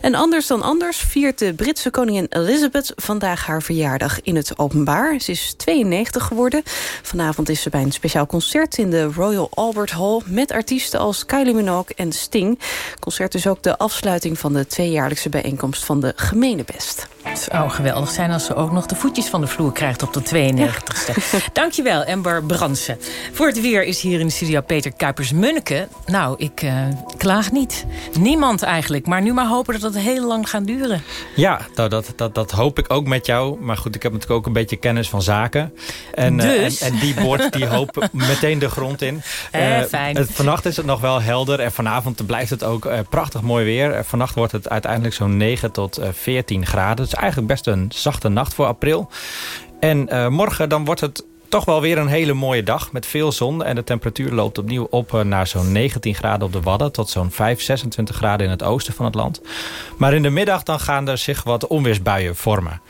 En anders dan anders viert de Britse koningin Elizabeth vandaag haar verjaardag in het openbaar. Ze is 92 geworden. Vanavond is ze bij een speciaal concert in de Royal Albert Hall... met artiesten als Kylie Minogue en Sting. Het concert is ook de afsluiting van de tweejaarlijkse bijeenkomst van de Gemeenebest. Het zou geweldig zijn als ze ook nog de voetjes van de vloer krijgt op de 92ste. *laughs* Dankjewel, Ember Bransen. Voor het weer is hier in de studio Peter Kuipers-Munneke. Nou, ik uh, klaag niet. Niemand eigenlijk, maar nu maar hopen dat het heel lang gaat duren. Ja, nou, dat, dat, dat hoop ik ook met jou. Maar goed, ik heb natuurlijk ook een beetje kennis van zaken. En, dus? uh, en, en, die boort die *laughs* hoop meteen de grond in. Eh, fijn. Het, vannacht is het nog wel helder. En vanavond blijft het ook prachtig mooi weer. Vannacht wordt het uiteindelijk zo'n 9 tot 14 graden. Eigenlijk best een zachte nacht voor april. En morgen dan wordt het toch wel weer een hele mooie dag met veel zon. En de temperatuur loopt opnieuw op eh, naar zo'n 19 graden op de Wadden... tot zo'n 5, 26 graden in het oosten van het land. Maar in de middag dan gaan er zich wat onweersbuien vormen.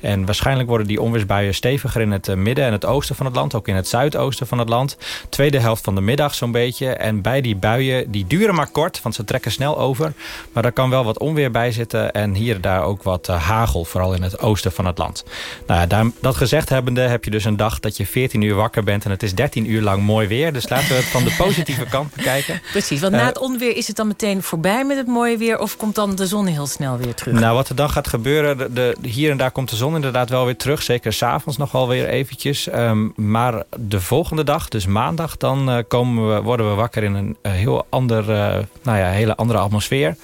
En waarschijnlijk worden die onweersbuien steviger in het eh, midden en het oosten van het land. Ook in het zuidoosten van het land. Tweede helft van de middag zo'n beetje. En bij die buien, die duren maar kort, want ze trekken snel over. Maar daar kan wel wat onweer bij zitten. En hier daar ook wat uh, hagel, vooral in het oosten van het land. Nou ja, daar, dat gezegd hebbende heb je dus een dag dat je 14 uur wakker bent en het is 13 uur lang mooi weer. Dus laten we het van de positieve *laughs* kant bekijken. Precies, want na het onweer is het dan meteen voorbij met het mooie weer... of komt dan de zon heel snel weer terug? Nou, wat er dan gaat gebeuren, de, de, hier en daar komt de zon inderdaad wel weer terug. Zeker s'avonds nog wel weer eventjes. Um, maar de volgende dag, dus maandag, dan uh, komen we, worden we wakker in een uh, heel ander, uh, nou ja, hele andere atmosfeer.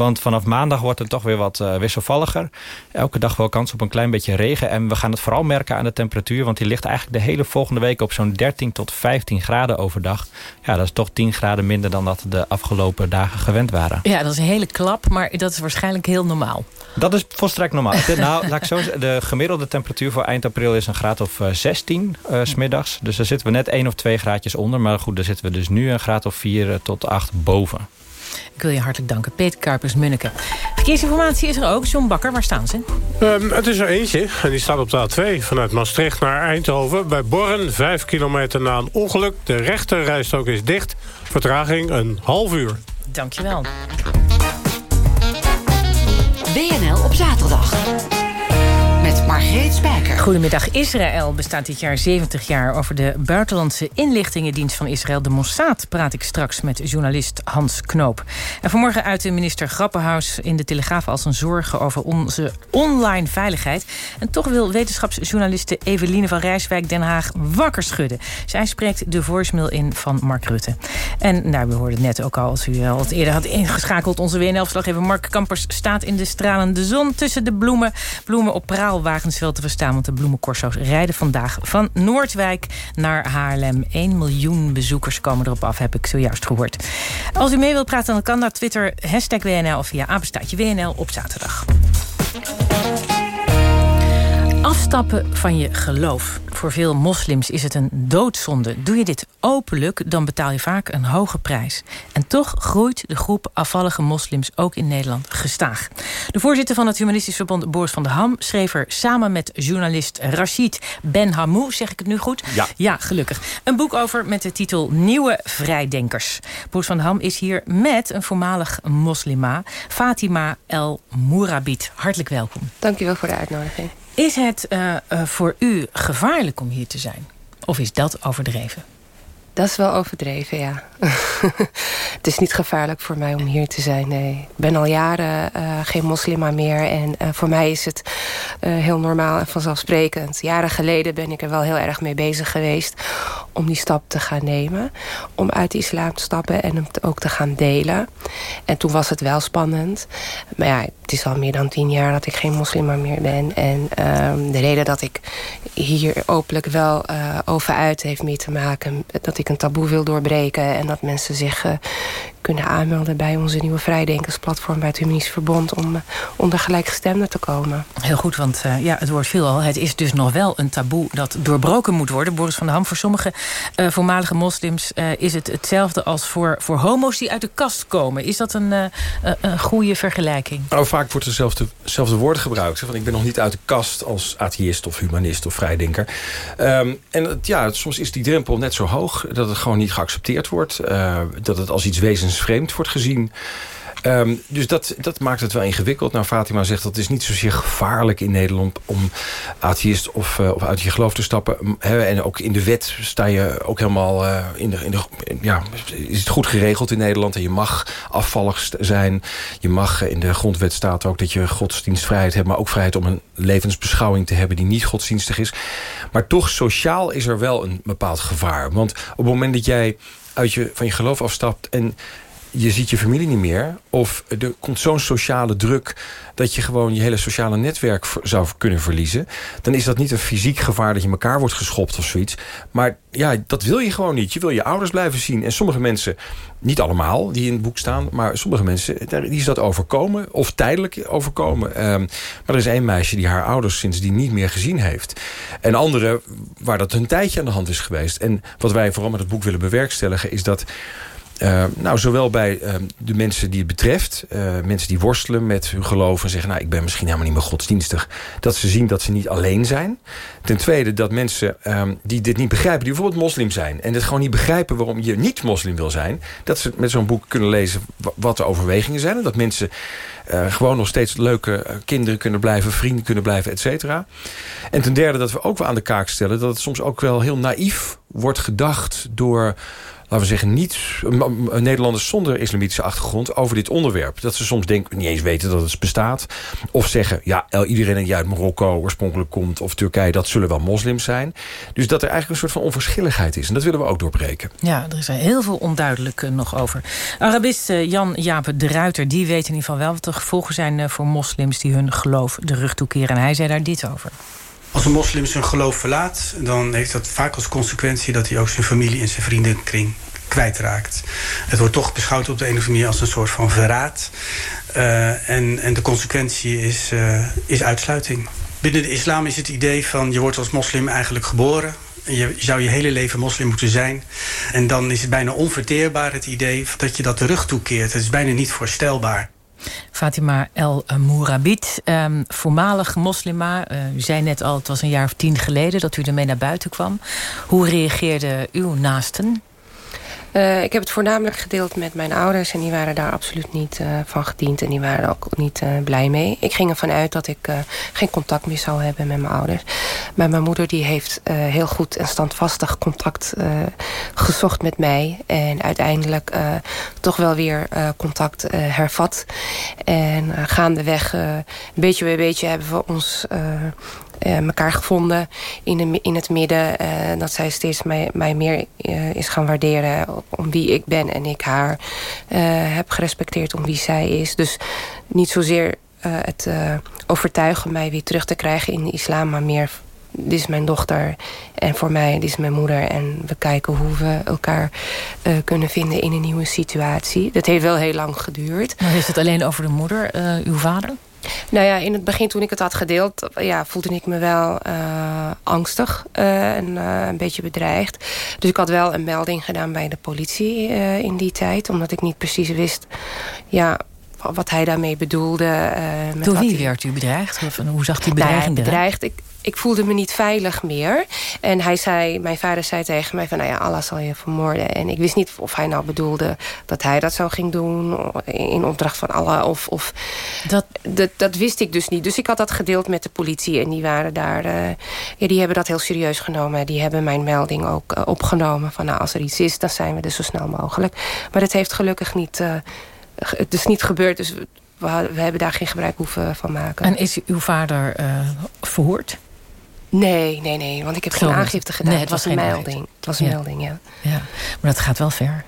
Want vanaf maandag wordt het toch weer wat uh, wisselvalliger. Elke dag wel kans op een klein beetje regen. En we gaan het vooral merken aan de temperatuur. Want die ligt eigenlijk de hele volgende week op zo'n 13 tot 15 graden overdag. Ja, dat is toch 10 graden minder dan dat de afgelopen dagen gewend waren. Ja, dat is een hele klap. Maar dat is waarschijnlijk heel normaal. Dat is volstrekt normaal. de, *laughs* nou, laat ik zo zeggen, de gemiddelde temperatuur voor eind april is een graad of 16 uh, smiddags. Dus daar zitten we net 1 of 2 graadjes onder. Maar goed, daar zitten we dus nu een graad of 4 tot 8 boven. Ik wil je hartelijk danken, Peter Kuipers-Munneke. Verkeersinformatie is er ook. John Bakker, waar staan ze? Um, het is er eentje en die staat op de A2 vanuit Maastricht naar Eindhoven. Bij Borren, 5 kilometer na een ongeluk. De rechterrijstrook is dicht. Vertraging een half uur. Dankjewel. WNL op zaterdag. Goedemiddag. Israël bestaat dit jaar 70 jaar. Over de buitenlandse inlichtingendienst van Israël, de Mossad... praat ik straks met journalist Hans Knoop. En vanmorgen uit de minister Grappenhaus in de Telegraaf... als een zorgen over onze online veiligheid. En toch wil wetenschapsjournaliste Eveline van Rijswijk Den Haag wakker schudden. Zij spreekt de voicemail in van Mark Rutte. En nou, we hoorden het net ook al, als u al het eerder had ingeschakeld... onze WNL-verslaggever Mark Kampers staat in de stralende zon... tussen de bloemen, bloemen op praalwagen wel te verstaan... want de bloemencorso's rijden vandaag van Noordwijk naar Haarlem. 1 miljoen bezoekers komen erop af, heb ik zojuist gehoord. Als u mee wilt praten, dan kan dat Twitter, WNL... of via apenstaatje WNL op zaterdag. Afstappen van je geloof. Voor veel moslims is het een doodzonde. Doe je dit openlijk, dan betaal je vaak een hoge prijs. En toch groeit de groep afvallige moslims ook in Nederland gestaag. De voorzitter van het Humanistisch Verbond, Boris van der Ham... schreef er samen met journalist Rashid Ben Hamou, zeg ik het nu goed? Ja. Ja, gelukkig. Een boek over met de titel Nieuwe Vrijdenkers. Boris van der Ham is hier met een voormalig moslima... Fatima El Mourabit. Hartelijk welkom. Dankjewel voor de uitnodiging. Is het uh, uh, voor u gevaarlijk om hier te zijn? Of is dat overdreven? Dat is wel overdreven, ja. *laughs* het is niet gevaarlijk voor mij om hier te zijn, nee. Ik ben al jaren uh, geen moslima meer. En voor mij is het heel normaal en vanzelfsprekend. Jaren geleden ben ik er wel heel erg mee bezig geweest... om die stap te gaan nemen. Om uit de islam te stappen en hem ook te gaan delen. En toen was het wel spannend. Maar ja, het is al meer dan tien jaar dat ik geen moslima meer ben. En ehm, de reden dat ik hier openlijk wel over uit heeft mee te maken... dat ik een taboe wil doorbreken en dat mensen zich uh, kunnen aanmelden bij onze nieuwe vrijdenkersplatform bij het Humanistisch Verbond om uh, onder gelijkgestemden te komen. Heel goed, want uh, ja, het wordt veel al. Het is dus nog wel een taboe dat doorbroken moet worden. Boris van der Ham, voor sommige voormalige moslims is het hetzelfde als voor, voor homo's die uit de kast komen. Is dat een, een goede vergelijking? Nou, vaak wordt hetzelfde, hetzelfde woord gebruikt. Van, ik ben nog niet uit de kast als atheïst of humanist of vrijdenker. Um, en ja, soms is die drempel net zo hoog dat het gewoon niet geaccepteerd wordt. Uh, dat het als iets wezensvreemd wordt gezien. Um, dus dat, dat maakt het wel ingewikkeld. Nou, Fatima zegt dat het is niet zozeer gevaarlijk in Nederland... om atheïst of, uh, of uit je geloof te stappen. En ook in de wet sta je ook helemaal... Uh, in de, in de, ja, is het goed geregeld in Nederland. En je mag afvallig zijn. Je mag, in de grondwet staat ook dat je godsdienstvrijheid hebt... maar ook vrijheid om een levensbeschouwing te hebben... die niet godsdienstig is. Maar toch, sociaal is er wel een bepaald gevaar. Want op het moment dat jij uit je, van je geloof afstapt... en je ziet je familie niet meer. Of er komt zo'n sociale druk dat je gewoon je hele sociale netwerk zou kunnen verliezen. Dan is dat niet een fysiek gevaar dat je elkaar wordt geschopt of zoiets. Maar ja, dat wil je gewoon niet. Je wil je ouders blijven zien. En sommige mensen, niet allemaal die in het boek staan... maar sommige mensen, die is dat overkomen. Of tijdelijk overkomen. Um, maar er is één meisje die haar ouders sindsdien niet meer gezien heeft. En andere waar dat een tijdje aan de hand is geweest. En wat wij vooral met het boek willen bewerkstelligen... is dat uh, nou, zowel bij uh, de mensen die het betreft, uh, mensen die worstelen met hun geloof en zeggen, nou, ik ben misschien helemaal niet meer godsdienstig, dat ze zien dat ze niet alleen zijn. Ten tweede, dat mensen um, die dit niet begrijpen, die bijvoorbeeld moslim zijn en het gewoon niet begrijpen waarom je niet moslim wil zijn, dat ze met zo'n boek kunnen lezen wat de overwegingen zijn en dat mensen gewoon nog steeds leuke kinderen kunnen blijven, vrienden kunnen blijven, et cetera. En ten derde, dat we ook wel aan de kaak stellen dat het soms ook wel heel naïef wordt gedacht door laten we zeggen, niet Nederlanders zonder islamitische achtergrond over dit onderwerp. Dat ze soms denken, niet eens weten dat het bestaat. Of zeggen, ja, iedereen die uit Marokko oorspronkelijk komt of Turkije, dat zullen wel moslims zijn. Dus dat er eigenlijk een soort van onverschilligheid is. En dat willen we ook doorbreken. Ja, er is er heel veel onduidelijk nog over. Arabist Jan Jaap de Ruiter, die weet in ieder geval wel wat de gevolgen zijn voor moslims die hun geloof de rug toekeren. En hij zei daar dit over. Als een moslim zijn geloof verlaat, dan heeft dat vaak als consequentie dat hij ook zijn familie en zijn vriendenkring kwijtraakt. Het wordt toch beschouwd op de een of andere manier als een soort van verraad. Uh, en, en de consequentie is, uh, is uitsluiting. Binnen de islam is het idee van je wordt als moslim eigenlijk geboren. Je zou je hele leven moslim moeten zijn. En dan is het bijna onverteerbaar het idee dat je dat terug toekeert. Het is bijna niet voorstelbaar. Fatima El Mourabit, um, voormalig moslima. Uh, u zei net al, het was een jaar of tien geleden dat u ermee naar buiten kwam. Hoe reageerden uw naasten? Uh, ik heb het voornamelijk gedeeld met mijn ouders... en die waren daar absoluut niet uh, van gediend... en die waren ook niet uh, blij mee. Ik ging ervan uit dat ik geen contact meer zou hebben met mijn ouders. Maar mijn moeder die heeft heel goed en standvastig contact gezocht met mij... en uiteindelijk toch wel weer contact hervat. En gaandeweg, beetje bij beetje, hebben we ons elkaar gevonden in, de, in het midden. Uh, dat zij steeds mij, mij meer uh, is gaan waarderen om wie ik ben. En ik haar heb gerespecteerd om wie zij is. Dus niet zozeer het overtuigen mij weer terug te krijgen in de islam. Maar meer, dit is mijn dochter. En voor mij, dit is mijn moeder. En we kijken hoe we elkaar kunnen vinden in een nieuwe situatie. Dat heeft wel heel lang geduurd. Maar is het alleen over de moeder, uw vader? Nou ja, in het begin toen ik het had gedeeld... Ja, voelde ik me wel uh, angstig uh, en uh, een beetje bedreigd. Dus ik had wel een melding gedaan bij de politie in die tijd. Omdat ik niet precies wist ja, wat hij daarmee bedoelde. Door wie werd u bedreigd? Of, hoe zag die bedreiging nou, bedreigd? Ik, ik voelde me niet veilig meer. En hij zei, mijn vader zei tegen mij van... nou ja, Allah zal je vermoorden. En ik wist niet of hij nou bedoelde dat hij dat zou ging doen... in opdracht van Allah of... of dat... Dat, dat wist ik dus niet. Dus ik had dat gedeeld met de politie. En die waren daar... Uh, ja, die hebben dat heel serieus genomen. Die hebben mijn melding ook uh, opgenomen. Van nou, als er iets is, dan zijn we er zo snel mogelijk. Maar dat heeft gelukkig niet... Uh, het is niet gebeurd, dus we, we, hebben daar geen gebruik hoeven van maken. En is uw vader verhoord? Nee, nee, nee. Want ik heb geen aangifte gedaan. Nee, het, was, een melding. Het was een ja. melding, ja. ja. Maar dat gaat wel ver.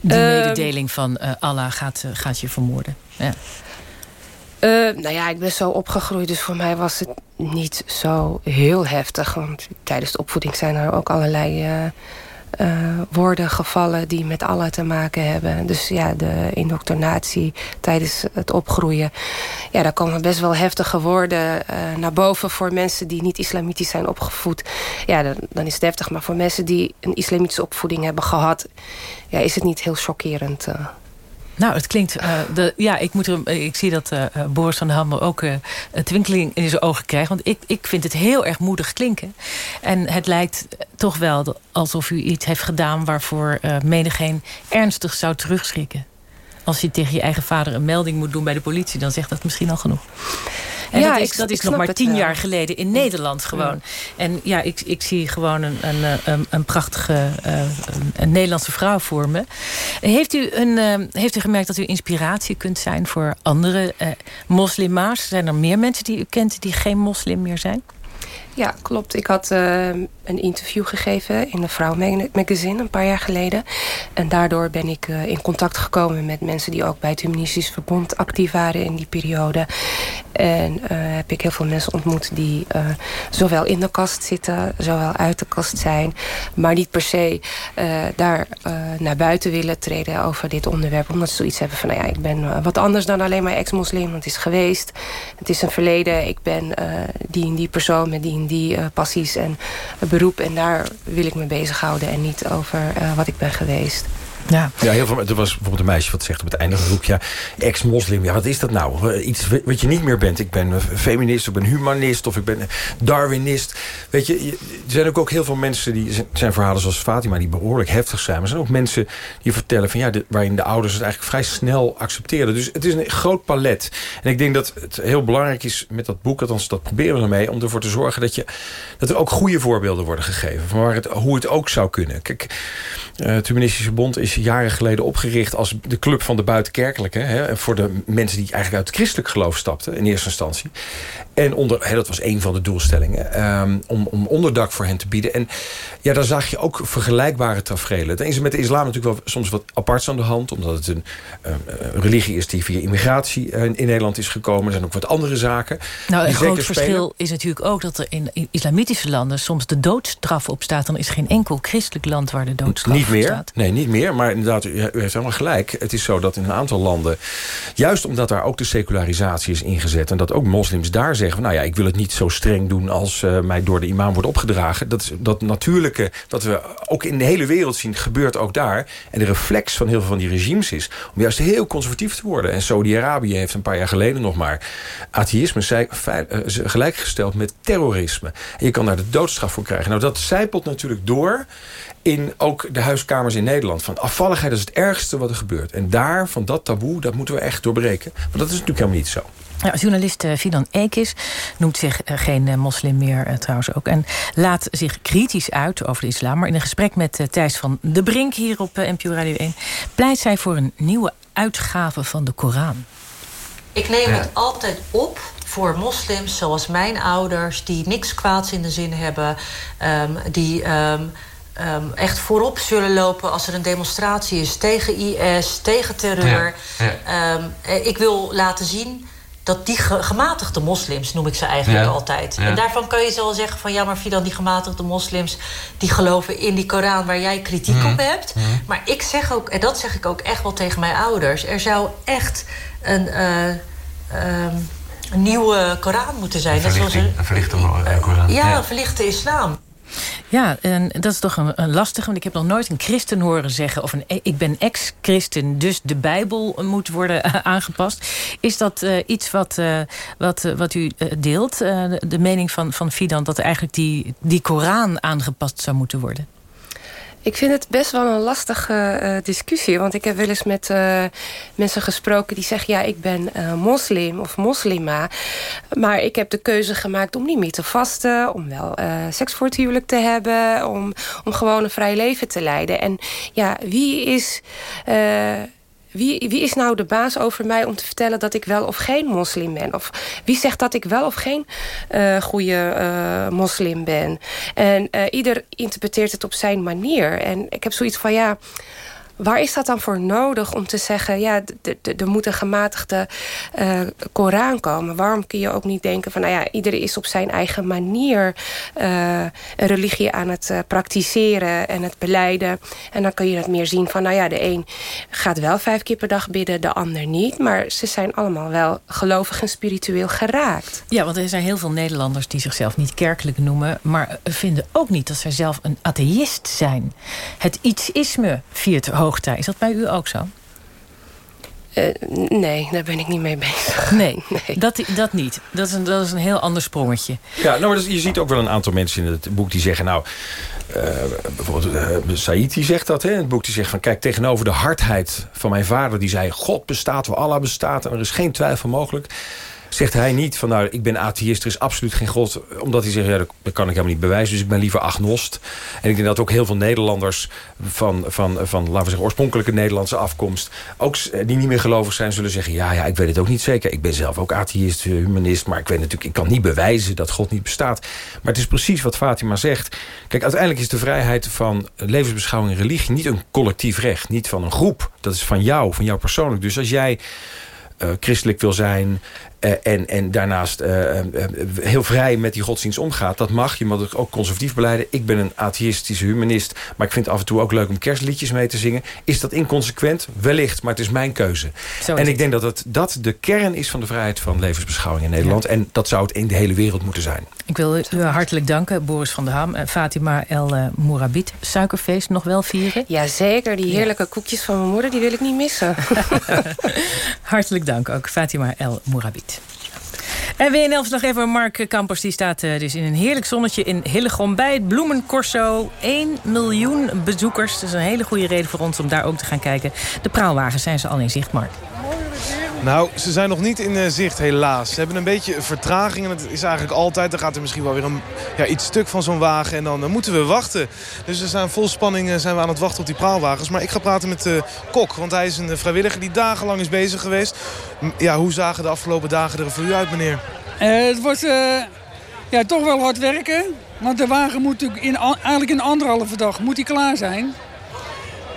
De uh, mededeling van uh, Allah gaat, uh, gaat je vermoorden. Ja. nou ja, ik ben zo opgegroeid. Dus voor mij was het niet zo heel heftig. Want tijdens de opvoeding zijn er ook allerlei uh, woorden gevallen die met Allah te maken hebben. Dus ja, de indoctrinatie tijdens het opgroeien. Ja, daar komen best wel heftige woorden uh, naar boven voor mensen die niet islamitisch zijn opgevoed. Ja, dan, dan, is het heftig. Maar voor mensen die een islamitische opvoeding hebben gehad, ja, is het niet heel chockerend. Uh. Nou, het klinkt... Uh, de, ja, ik, moet er, ik zie dat uh, Boris van der Hammer ook een twinkeling in zijn ogen krijgt. Want ik, ik vind het heel erg moedig klinken. En het lijkt toch wel alsof u iets heeft gedaan... waarvoor menigeen ernstig zou terugschrikken. Als je tegen je eigen vader een melding moet doen bij de politie... dan zegt dat misschien al genoeg. En ja, dat is, ik, dat is nog maar tien jaar geleden in Nederland gewoon. Ja. En ja, ik, ik zie gewoon een, een, een, een prachtige uh, een Nederlandse vrouw voor me. Heeft u, een, uh, heeft u gemerkt dat u inspiratie kunt zijn voor andere uh, moslima's? Zijn er meer mensen die u kent die geen moslim meer zijn? Ja, klopt. Ik had uh, een interview gegeven in de Vrouw Magazine een paar jaar geleden. En daardoor ben ik uh, in contact gekomen met mensen die ook bij het Humanistisch Verbond actief waren in die periode. En uh, heb ik heel veel mensen ontmoet die zowel in de kast zitten, zowel uit de kast zijn, maar niet per se daar naar buiten willen treden over dit onderwerp. Omdat ze zoiets hebben van, nou ja, ik ben wat anders dan alleen maar ex-moslim. Want het is geweest, het is een verleden. Ik ben die en die persoon met die en die passies en beroep. En daar wil ik me bezighouden en niet over uh, wat ik ben geweest. Ja. ja, heel veel. Er was bijvoorbeeld een meisje wat zegt op het einde van het boek... ja, ex-moslim, ja, wat is dat nou? Iets wat je niet meer bent. Ik ben feminist, of ik ben humanist, of ik ben darwinist. Weet je, er zijn ook, ook heel veel mensen... die zijn verhalen zoals Fatima, die behoorlijk heftig zijn. Maar er zijn ook mensen die vertellen van... ja, waarin de ouders het eigenlijk vrij snel accepteren. Dus het is een groot palet. En ik denk dat het heel belangrijk is met dat boek... althans dat proberen we ermee, om ervoor te zorgen... dat, je, dat er ook goede voorbeelden worden gegeven... van waar het, hoe het ook zou kunnen. Kijk, het Humanistische Bond is jaren geleden opgericht als de club van de buitenkerkelijke. Hè, voor de mensen die eigenlijk uit het christelijk geloof stapten in eerste instantie. En onder, hè, dat was een van de doelstellingen. Um, om, om onderdak voor hen te bieden. En ja, daar zag je ook vergelijkbare tafereelen. Het is met de islam natuurlijk wel soms wat aparts aan de hand. Omdat het een, een religie is die via immigratie in Nederland is gekomen. Er zijn ook wat andere zaken. Nou, een groot verschil is natuurlijk ook dat er in, in, islamitische landen soms de doodstraf op staat. Dan is geen enkel christelijk land waar de doodstraf niet meer. staat. Nee, niet meer. maar inderdaad, u, u heeft helemaal gelijk. Het is zo dat in een aantal landen... juist omdat daar ook de secularisatie is ingezet... en dat ook moslims daar zeggen... Van, nou ja, ik wil het niet zo streng doen als uh, mij door de imam wordt opgedragen. Dat, dat natuurlijke, dat we ook in de hele wereld zien... gebeurt ook daar. En de reflex van heel veel van die regimes is... om juist heel conservatief te worden. En Saudi-Arabië heeft een paar jaar geleden nog maar... atheïsme gelijkgesteld met terrorisme. En je kan daar de doodstraf voor krijgen. Nou, dat zijpelt natuurlijk door in ook de huiskamers in Nederland. Van afvalligheid is het ergste wat er gebeurt. En daar, van dat taboe, dat moeten we echt doorbreken. Want dat is natuurlijk helemaal niet zo. Ja, journalist uh, Fidan Ekis noemt zich uh, geen uh, moslim meer trouwens ook... en laat zich kritisch uit over de islam. Maar in een gesprek met Thijs van de Brink hier op NPO Radio 1... pleit zij voor een nieuwe uitgave van de Koran. Ik neem het altijd op voor moslims zoals mijn ouders... die niks kwaads in de zin hebben, um, die... Um, Um, echt voorop zullen lopen als er een demonstratie is tegen IS, tegen terreur. Ja, ja. Um, ik wil laten zien dat die gematigde moslims, noem ik ze eigenlijk ja, altijd. En daarvan kan je zo zeggen van... ja, maar Fidan, die gematigde moslims... die geloven in die Koran waar jij kritiek mm. op hebt. Mm. Maar ik zeg ook, en dat zeg ik ook echt wel tegen mijn ouders... er zou echt een... Uh, um, een nieuwe Koran moeten zijn. Een verlichte, een, een verlichte Koran. Ja, een verlichte islam. Ja, en dat is toch een, lastige. Want ik heb nog nooit een christen horen zeggen... of een, ik ben ex-christen, dus de Bijbel moet worden *laughs* aangepast. Is dat uh, iets wat, uh, wat, uh, wat u deelt? De, de, mening van, van Fidan dat eigenlijk die, die Koran aangepast zou moeten worden? Ik vind het best wel een lastige uh, discussie. Want ik heb wel eens met uh, mensen gesproken die zeggen... ja, ik ben uh, moslim of moslima. Maar ik heb de keuze gemaakt om niet meer te vasten... om wel seks voor het huwelijk te hebben... om, om gewoon een vrij leven te leiden. En ja, wie is wie, wie is nou de baas over mij om te vertellen dat ik wel of geen moslim ben? Of wie zegt dat ik wel of geen uh, goede uh, moslim ben? En uh, ieder interpreteert het op zijn manier. En ik heb zoiets van ja waar is dat dan voor nodig om te zeggen... ja, er moet een gematigde uh, Koran komen? Waarom kun je ook niet denken van... nou ja, iedereen is op zijn eigen manier... Uh, een religie aan het uh, praktiseren en het beleiden. En dan kun je dat meer zien van... nou ja, de een gaat wel vijf keer per dag bidden, de ander niet. Maar ze zijn allemaal wel gelovig en spiritueel geraakt. Ja, want er zijn heel veel Nederlanders die zichzelf niet kerkelijk noemen... maar vinden ook niet dat zij zelf een atheïst zijn. Het iets-isme viert hoog is dat bij u ook zo? Uh, nee, daar ben ik niet mee bezig. *laughs* *laughs* Nee, nee. Dat, dat niet. Dat is, een, dat is een heel ander sprongetje. Ja, nou, maar je ziet ook wel een aantal mensen in het boek die zeggen... nou, uh, bijvoorbeeld uh, Said die zegt dat hè, in het boek. Die zegt van, kijk, tegenover de hardheid van mijn vader... die zei, God bestaat, waar Allah bestaat... en er is geen twijfel mogelijk zegt hij niet van nou, ik ben atheïst, er is absoluut geen God. Omdat hij zegt, ja, dat kan ik helemaal niet bewijzen. Dus ik ben liever agnost. En ik denk dat ook heel veel Nederlanders van, van, van laten we zeggen, oorspronkelijke Nederlandse afkomst... ook die niet meer gelovig zijn, zullen zeggen... ja, ja, ik weet het ook niet zeker. Ik ben zelf ook atheïst, humanist. Maar ik weet natuurlijk, ik kan niet bewijzen dat God niet bestaat. Maar het is precies wat Fatima zegt. Kijk, uiteindelijk is de vrijheid van levensbeschouwing en religie... niet een collectief recht, niet van een groep. Dat is van jou, van jou persoonlijk. Dus als jij... Uh, christelijk wil zijn uh, en, en daarnaast uh, heel vrij met die godsdienst omgaat. Dat mag. Je moet ook conservatief beleiden. Ik ben een atheïstische humanist. Maar ik vind het af en toe ook leuk om kerstliedjes mee te zingen. Is dat inconsequent? Wellicht. Maar het is mijn keuze. Zo en ik denk dat het, dat de kern is van de vrijheid van levensbeschouwing in Nederland. Ja. En dat zou het in de hele wereld moeten zijn. Ik wil u hartelijk danken, Boris van der Ham. en Fatima El Mourabit. Suikerfeest nog wel vieren? Jazeker. Die heerlijke ja. koekjes van mijn moeder, die wil ik niet missen. *laughs* *laughs* hartelijk dank ook, Fatima El Mourabit. En WNL-verslaggever Mark Kampers die staat uh, dus in een heerlijk zonnetje in Hillegom... bij het Bloemencorso. 1 miljoen bezoekers. Is een hele goede reden voor ons om daar ook te gaan kijken. De praalwagens zijn ze al in zicht, Mark. Nou, ze zijn nog niet in uh, zicht, helaas. Ze hebben een beetje vertraging en dat is eigenlijk altijd. Dan gaat er misschien wel weer een, ja, iets stuk van zo'n wagen en dan moeten we wachten. Dus we zijn vol spanning uh, zijn we aan het wachten op die praalwagens. Maar ik ga praten met Kok, want hij is een vrijwilliger die dagenlang is bezig geweest. Ja, hoe zagen de afgelopen dagen er voor u uit, meneer? het was ja, toch wel hard werken. Want de wagen moet natuurlijk in, eigenlijk in anderhalve dag moet die klaar zijn.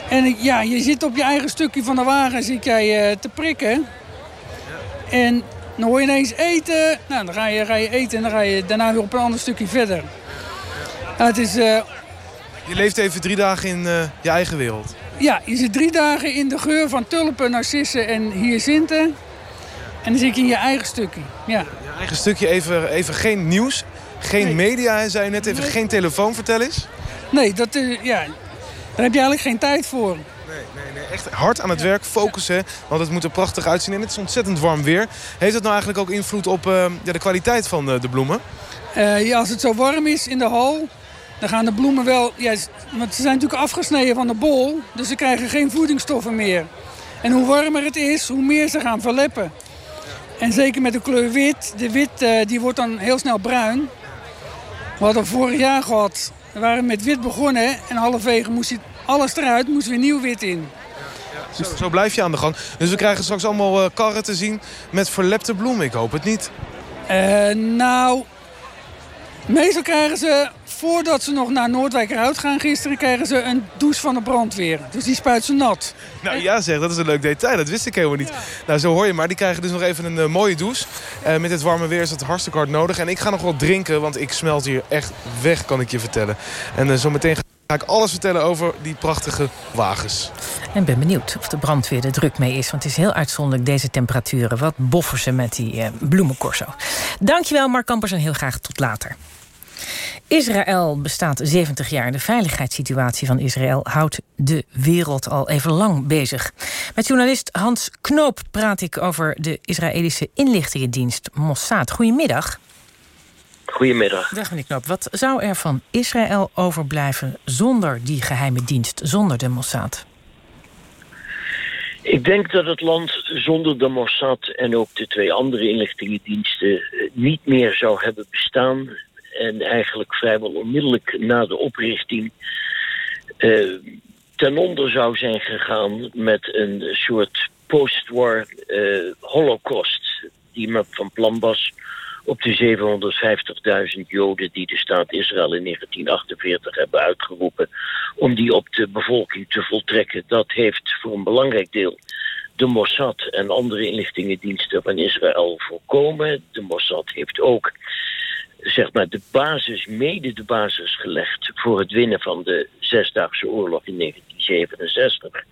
En ja, je zit op je eigen stukje van de wagen zit jij, te prikken. En dan hoor je ineens eten. Nou, dan ga je, ga je eten en dan ga je daarna weer op een ander stukje verder. Nou, het is... Uh... Je leeft even drie dagen in uh, je eigen wereld. Ja, je zit drie dagen in de geur van tulpen, narcissen en hyacinten. En dan zit je in je eigen stukje. Ja. Je eigen stukje, even, even geen nieuws. Geen media, zei je net. Even geen telefoon, vertel eens. Nee, dat, uh, ja, daar heb je eigenlijk geen tijd voor. Nee. Echt hard aan het werk, focussen. Want het moet er prachtig uitzien en het is ontzettend warm weer. Heeft het nou eigenlijk ook invloed op uh, ja, de kwaliteit van de, de bloemen? Uh, ja, als het zo warm is in de hal, dan gaan de bloemen wel... Ja, want ze zijn natuurlijk afgesneden van de bol, dus ze krijgen geen voedingsstoffen meer. En hoe warmer het is, hoe meer ze gaan verleppen. En zeker met de kleur wit. De wit uh, die wordt dan heel snel bruin. We hadden vorig jaar gehad. We waren met wit begonnen en halverwege moest alles eruit, moest weer nieuw wit in. Zo, zo, blijf je aan de gang. Dus we krijgen straks allemaal uh, karren te zien met verlepte bloemen. Ik hoop het niet. Uh, nou, meestal krijgen ze, voordat ze nog naar Noordwijk eruit gaan gisteren... krijgen ze een douche van de brandweer. Dus die spuit ze nat. Nou ja zeg, dat is een leuk detail. Dat wist ik helemaal niet. Nou, zo hoor je maar. Die krijgen dus nog even een uh, mooie douche. Uh, met het warme weer is het hartstikke hard nodig. En ik ga nog wel drinken, want ik smelt hier echt weg, kan ik je vertellen. En zo meteen ga ik alles vertellen over die prachtige wagens. En ben benieuwd of de brandweer er druk mee is. Want het is heel uitzonderlijk deze temperaturen. Wat boffen ze met die uh, bloemencorso. Dankjewel Mark Kampers en heel graag tot later. Israël bestaat 70 jaar. De veiligheidssituatie van Israël houdt de wereld al even lang bezig. Met journalist Hans Knoop praat ik over de Israëlische inlichtingendienst Mossad. Goedemiddag. Goedemiddag. Dag meneer Knoop. Wat zou er van Israël overblijven zonder die geheime dienst, zonder de Mossad? Ik denk dat het land zonder de Mossad en ook de twee andere inlichtingendiensten niet meer zou hebben bestaan en eigenlijk vrijwel onmiddellijk na de oprichting uh, ten onder zou zijn gegaan met een soort post-war uh, holocaust die men van plan was op de 750.000 Joden die de staat Israël in 1948 hebben uitgeroepen om die op de bevolking te voltrekken. Dat heeft voor een belangrijk deel de Mossad en andere inlichtingendiensten van Israël voorkomen. De Mossad heeft ook zeg maar, de basis, mede de basis gelegd voor het winnen van de Zesdaagse Oorlog in 1967.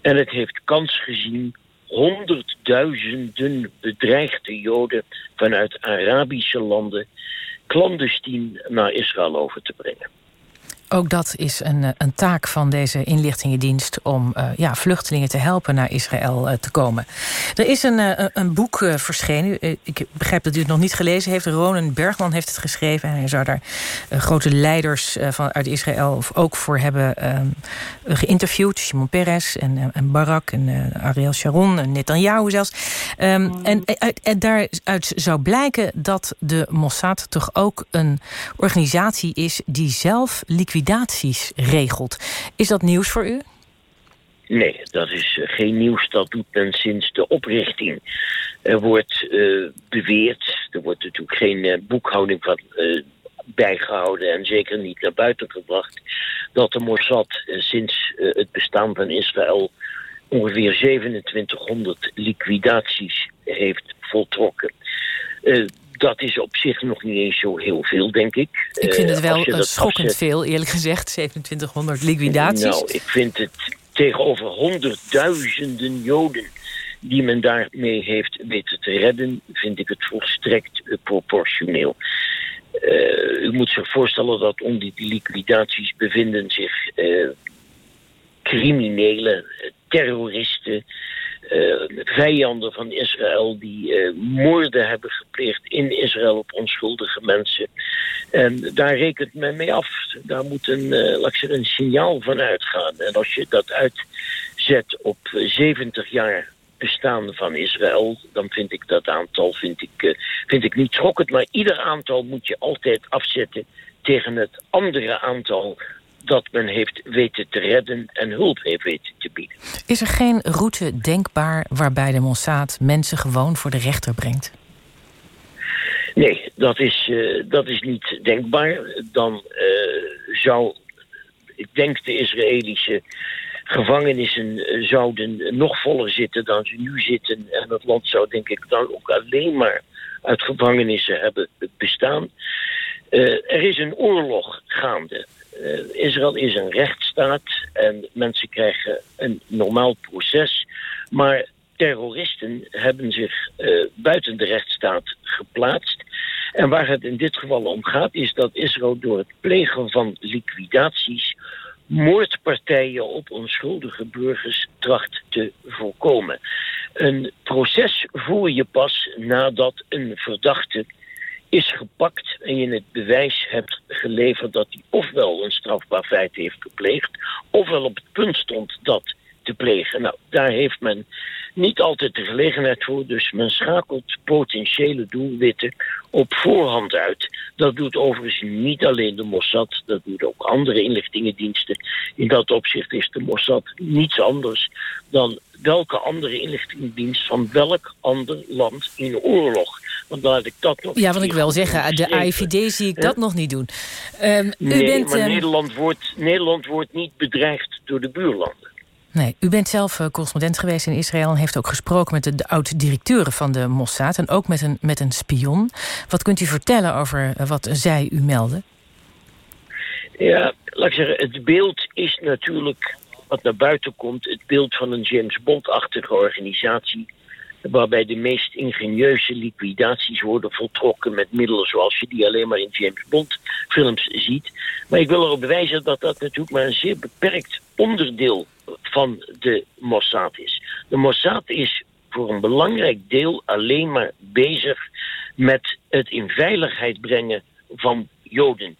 En het heeft kans gezien honderdduizenden bedreigde Joden vanuit Arabische landen clandestien naar Israël over te brengen. Ook dat is een, een taak van deze inlichtingendienst... om uh, ja, vluchtelingen te helpen naar Israël uh, te komen. Er is een, een boek verschenen. ik begrijp dat u het nog niet gelezen heeft. Ronan Bergman heeft het geschreven. En hij zou daar grote leiders van, uit Israël ook voor hebben geïnterviewd. Shimon Peres en, en Barak en Ariel Sharon en Netanyahu zelfs. Um, en, en daaruit zou blijken dat de Mossad toch ook een organisatie is... die zelf liquidaties regelt. Is dat nieuws voor u? Nee, dat is geen nieuws. Dat doet men sinds de oprichting. Er wordt uh, beweerd, er wordt natuurlijk geen uh, boekhouding van bijgehouden en zeker niet naar buiten gebracht, dat de Mossad sinds het bestaan van Israël ongeveer 2700 liquidaties heeft voltrokken dat is op zich nog niet eens zo heel veel, denk ik. Ik vind het wel uh, schokkend afzet... veel, eerlijk gezegd. 2700 liquidaties. Nou, ik vind het tegenover honderdduizenden Joden die men daarmee heeft weten te redden... vind ik het volstrekt uh, proportioneel. Uh, u moet zich voorstellen dat onder die liquidaties bevinden zich criminelen, terroristen uh, vijanden van Israël die uh, moorden hebben gepleegd in Israël op onschuldige mensen. En daar rekent men mee af. Daar moet een, uh, laat ik een signaal van uitgaan. En als je dat uitzet op 70 jaar bestaan van Israël, dan vind ik dat aantal vind ik, vind ik niet schokkend. Maar ieder aantal moet je altijd afzetten tegen het andere aantal dat men heeft weten te redden en hulp heeft weten te bieden. Is er geen route denkbaar waarbij de Mossad mensen gewoon voor de rechter brengt? Nee, dat is, uh, dat is niet denkbaar. Dan uh, zou, ik denk de Israëlische gevangenissen uh, zouden nog voller zitten dan ze nu zitten. En het land zou denk ik dan ook alleen maar uit gevangenissen hebben bestaan. er is een oorlog gaande Eh, Israël is een rechtsstaat en mensen krijgen een normaal proces. Maar terroristen hebben zich uh, buiten de rechtsstaat geplaatst. En waar het in dit geval om gaat, is dat Israël door het plegen van liquidaties moordpartijen op onschuldige burgers tracht te voorkomen. Een proces voer je pas nadat een verdachte is gepakt en je het bewijs hebt geleverd dat hij ofwel een strafbaar feit heeft gepleegd, ofwel op het punt stond dat te plegen. Nou, daar heeft men niet altijd de gelegenheid voor, dus men schakelt potentiële doelwitten op voorhand uit. Dat doet overigens niet alleen de Mossad, dat doet ook andere inlichtingendiensten. In dat opzicht is de Mossad niets anders dan welke andere inlichtingendienst van welk ander land in oorlog. Want laat ik dat nog. Ja, want ik wil zeggen, de AIVD zie ik dat nog niet doen. Um, nee, u bent, maar um... Nederland, wordt, Nederland wordt niet bedreigd door de buurlanden. Nee, u bent zelf uh, correspondent geweest in Israël... en heeft ook gesproken met de, oud-directeuren van de Mossad... en ook met een, met een spion. Wat kunt u vertellen over uh, wat zij u melden? Ja, laat ik zeggen, het beeld is natuurlijk wat naar buiten komt... het beeld van een James Bond-achtige organisatie... waarbij de meest ingenieuze liquidaties worden voltrokken... met middelen zoals je die alleen maar in James Bond-films ziet. Maar ik wil erop wijzen dat dat natuurlijk maar een zeer beperkt onderdeel van de Mossad is. De Mossad is voor een belangrijk deel alleen maar bezig met het in veiligheid brengen van Joden.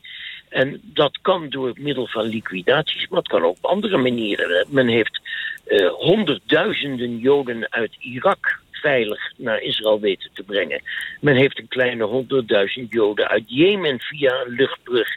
En dat kan door middel van liquidaties, maar het kan ook op andere manieren. Men heeft uh, honderdduizenden Joden uit Irak naar Israël weten te brengen. Men heeft een kleine honderdduizend Joden uit Jemen via een luchtbrug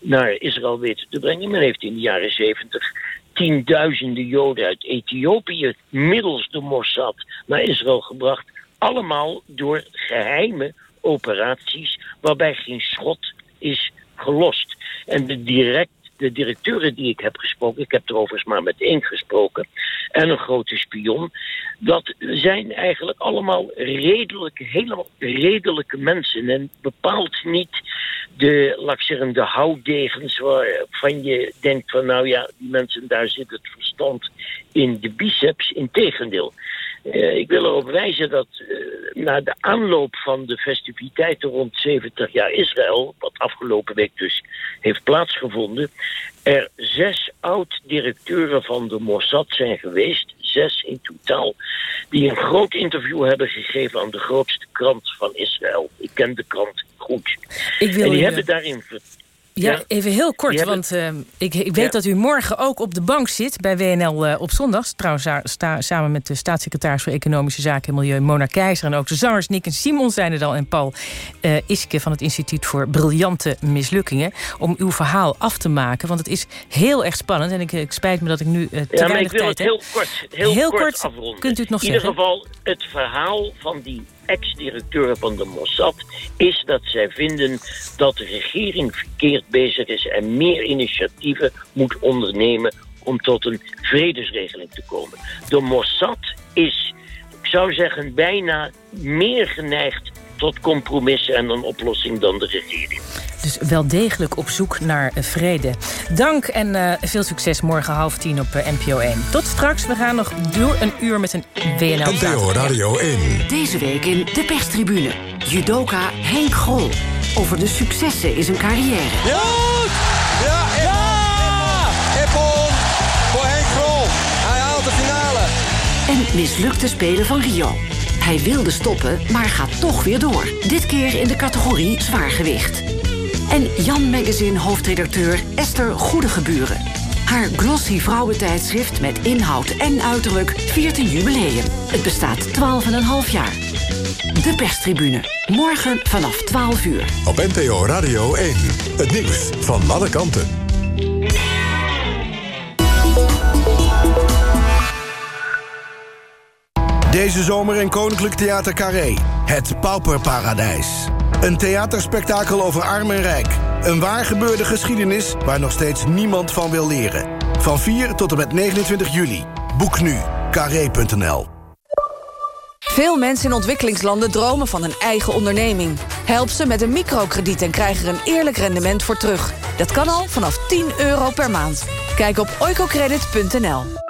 naar Israël weten te brengen. Men heeft in de jaren zeventig tienduizenden Joden uit Ethiopië middels de Mossad naar Israël gebracht. Allemaal door geheime operaties waarbij geen schot is gelost. En de, direct, de directeuren die ik heb gesproken, ik heb er overigens maar met één gesproken, en een grote spion, dat zijn eigenlijk allemaal redelijke, helemaal redelijke mensen. En bepaalt niet de, laat ik de houtdegens waarvan je denkt van nou ja, die mensen daar zit het verstand in de biceps. Integendeel. Uh, ik wil erop wijzen dat uh, na de aanloop van de festiviteiten rond 70 jaar Israël, wat afgelopen week dus heeft plaatsgevonden, er zes oud-directeuren van de Mossad zijn geweest, zes in totaal, die een groot interview hebben gegeven aan de grootste krant van Israël. Ik ken de krant goed. Ik wil en die hebben daarin ja, even heel kort, want uh, ik, ik, weet dat u morgen ook op de bank zit... bij WNL uh, op zondag. Trouwens, sta, samen met de staatssecretaris voor Economische Zaken en Milieu... Mona Keizer en ook de zangers Nick en Simon zijn er dan... en Paul uh, Iske van het Instituut voor Briljante Mislukkingen... om uw verhaal af te maken, want het is heel erg spannend. En ik, ik spijt me dat ik nu te ja, weinig tijd heb. heel kort, heel, heel kort, kort afronden. kunt u het nog In ieder zeggen? geval, het verhaal van die ex-directeur van de Mossad is dat zij vinden dat de regering verkeerd bezig is en meer initiatieven moet ondernemen om tot een vredesregeling te komen. De Mossad is, ik zou zeggen, bijna meer geneigd tot compromissen en een oplossing dan de regering. Dus wel degelijk op zoek naar uh, vrede. Dank en uh, veel succes morgen half tien op uh, NPO 1. Tot straks, we gaan nog door een uur met een WNL. NPO Radio 1. Deze week in de perstribune. Judoka Henk Grol. Over de successen in zijn carrière. Ja! Ja! Ja! Voor Henk Grol. Hij haalt de finale. En mislukte spelen van Rio. Hij wilde stoppen, maar gaat toch weer door. Dit keer in de categorie zwaargewicht. En Jan Magazine hoofdredacteur Esther Goedegeburen. Haar glossy vrouwentijdschrift met inhoud en uiterlijk viert een jubileum. Het bestaat 12,5 jaar. De perstribune. Morgen vanaf 12 uur. Op NPO Radio 1. Het nieuws van alle kanten. Deze zomer in Koninklijk Theater Carré. Het Pauperparadijs. Een theaterspektakel over arm en rijk. Een waar gebeurde geschiedenis waar nog steeds niemand van wil leren. Van 4 tot en met 29 juli. Boek nu. Carré.nl Veel mensen in ontwikkelingslanden dromen van een eigen onderneming. Help ze met een microkrediet en krijg er een eerlijk rendement voor terug. Dat kan al vanaf 10 euro per maand. Kijk op oicocredit.nl.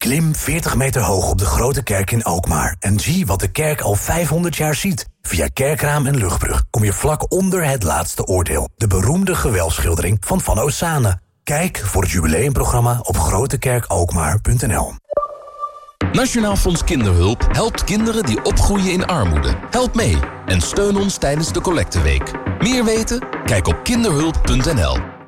Klim 40 meter hoog op de Grote Kerk in Alkmaar... en zie wat de kerk al 500 jaar ziet. Via Kerkraam en Luchtbrug kom je vlak onder het laatste oordeel... de beroemde gewelfschildering van Van Osane. Kijk voor het jubileumprogramma op grotekerkalkmaar.nl. Nationaal Fonds Kinderhulp helpt kinderen die opgroeien in armoede. Help mee en steun ons tijdens de collecteweek. Meer weten? Kijk op kinderhulp.nl.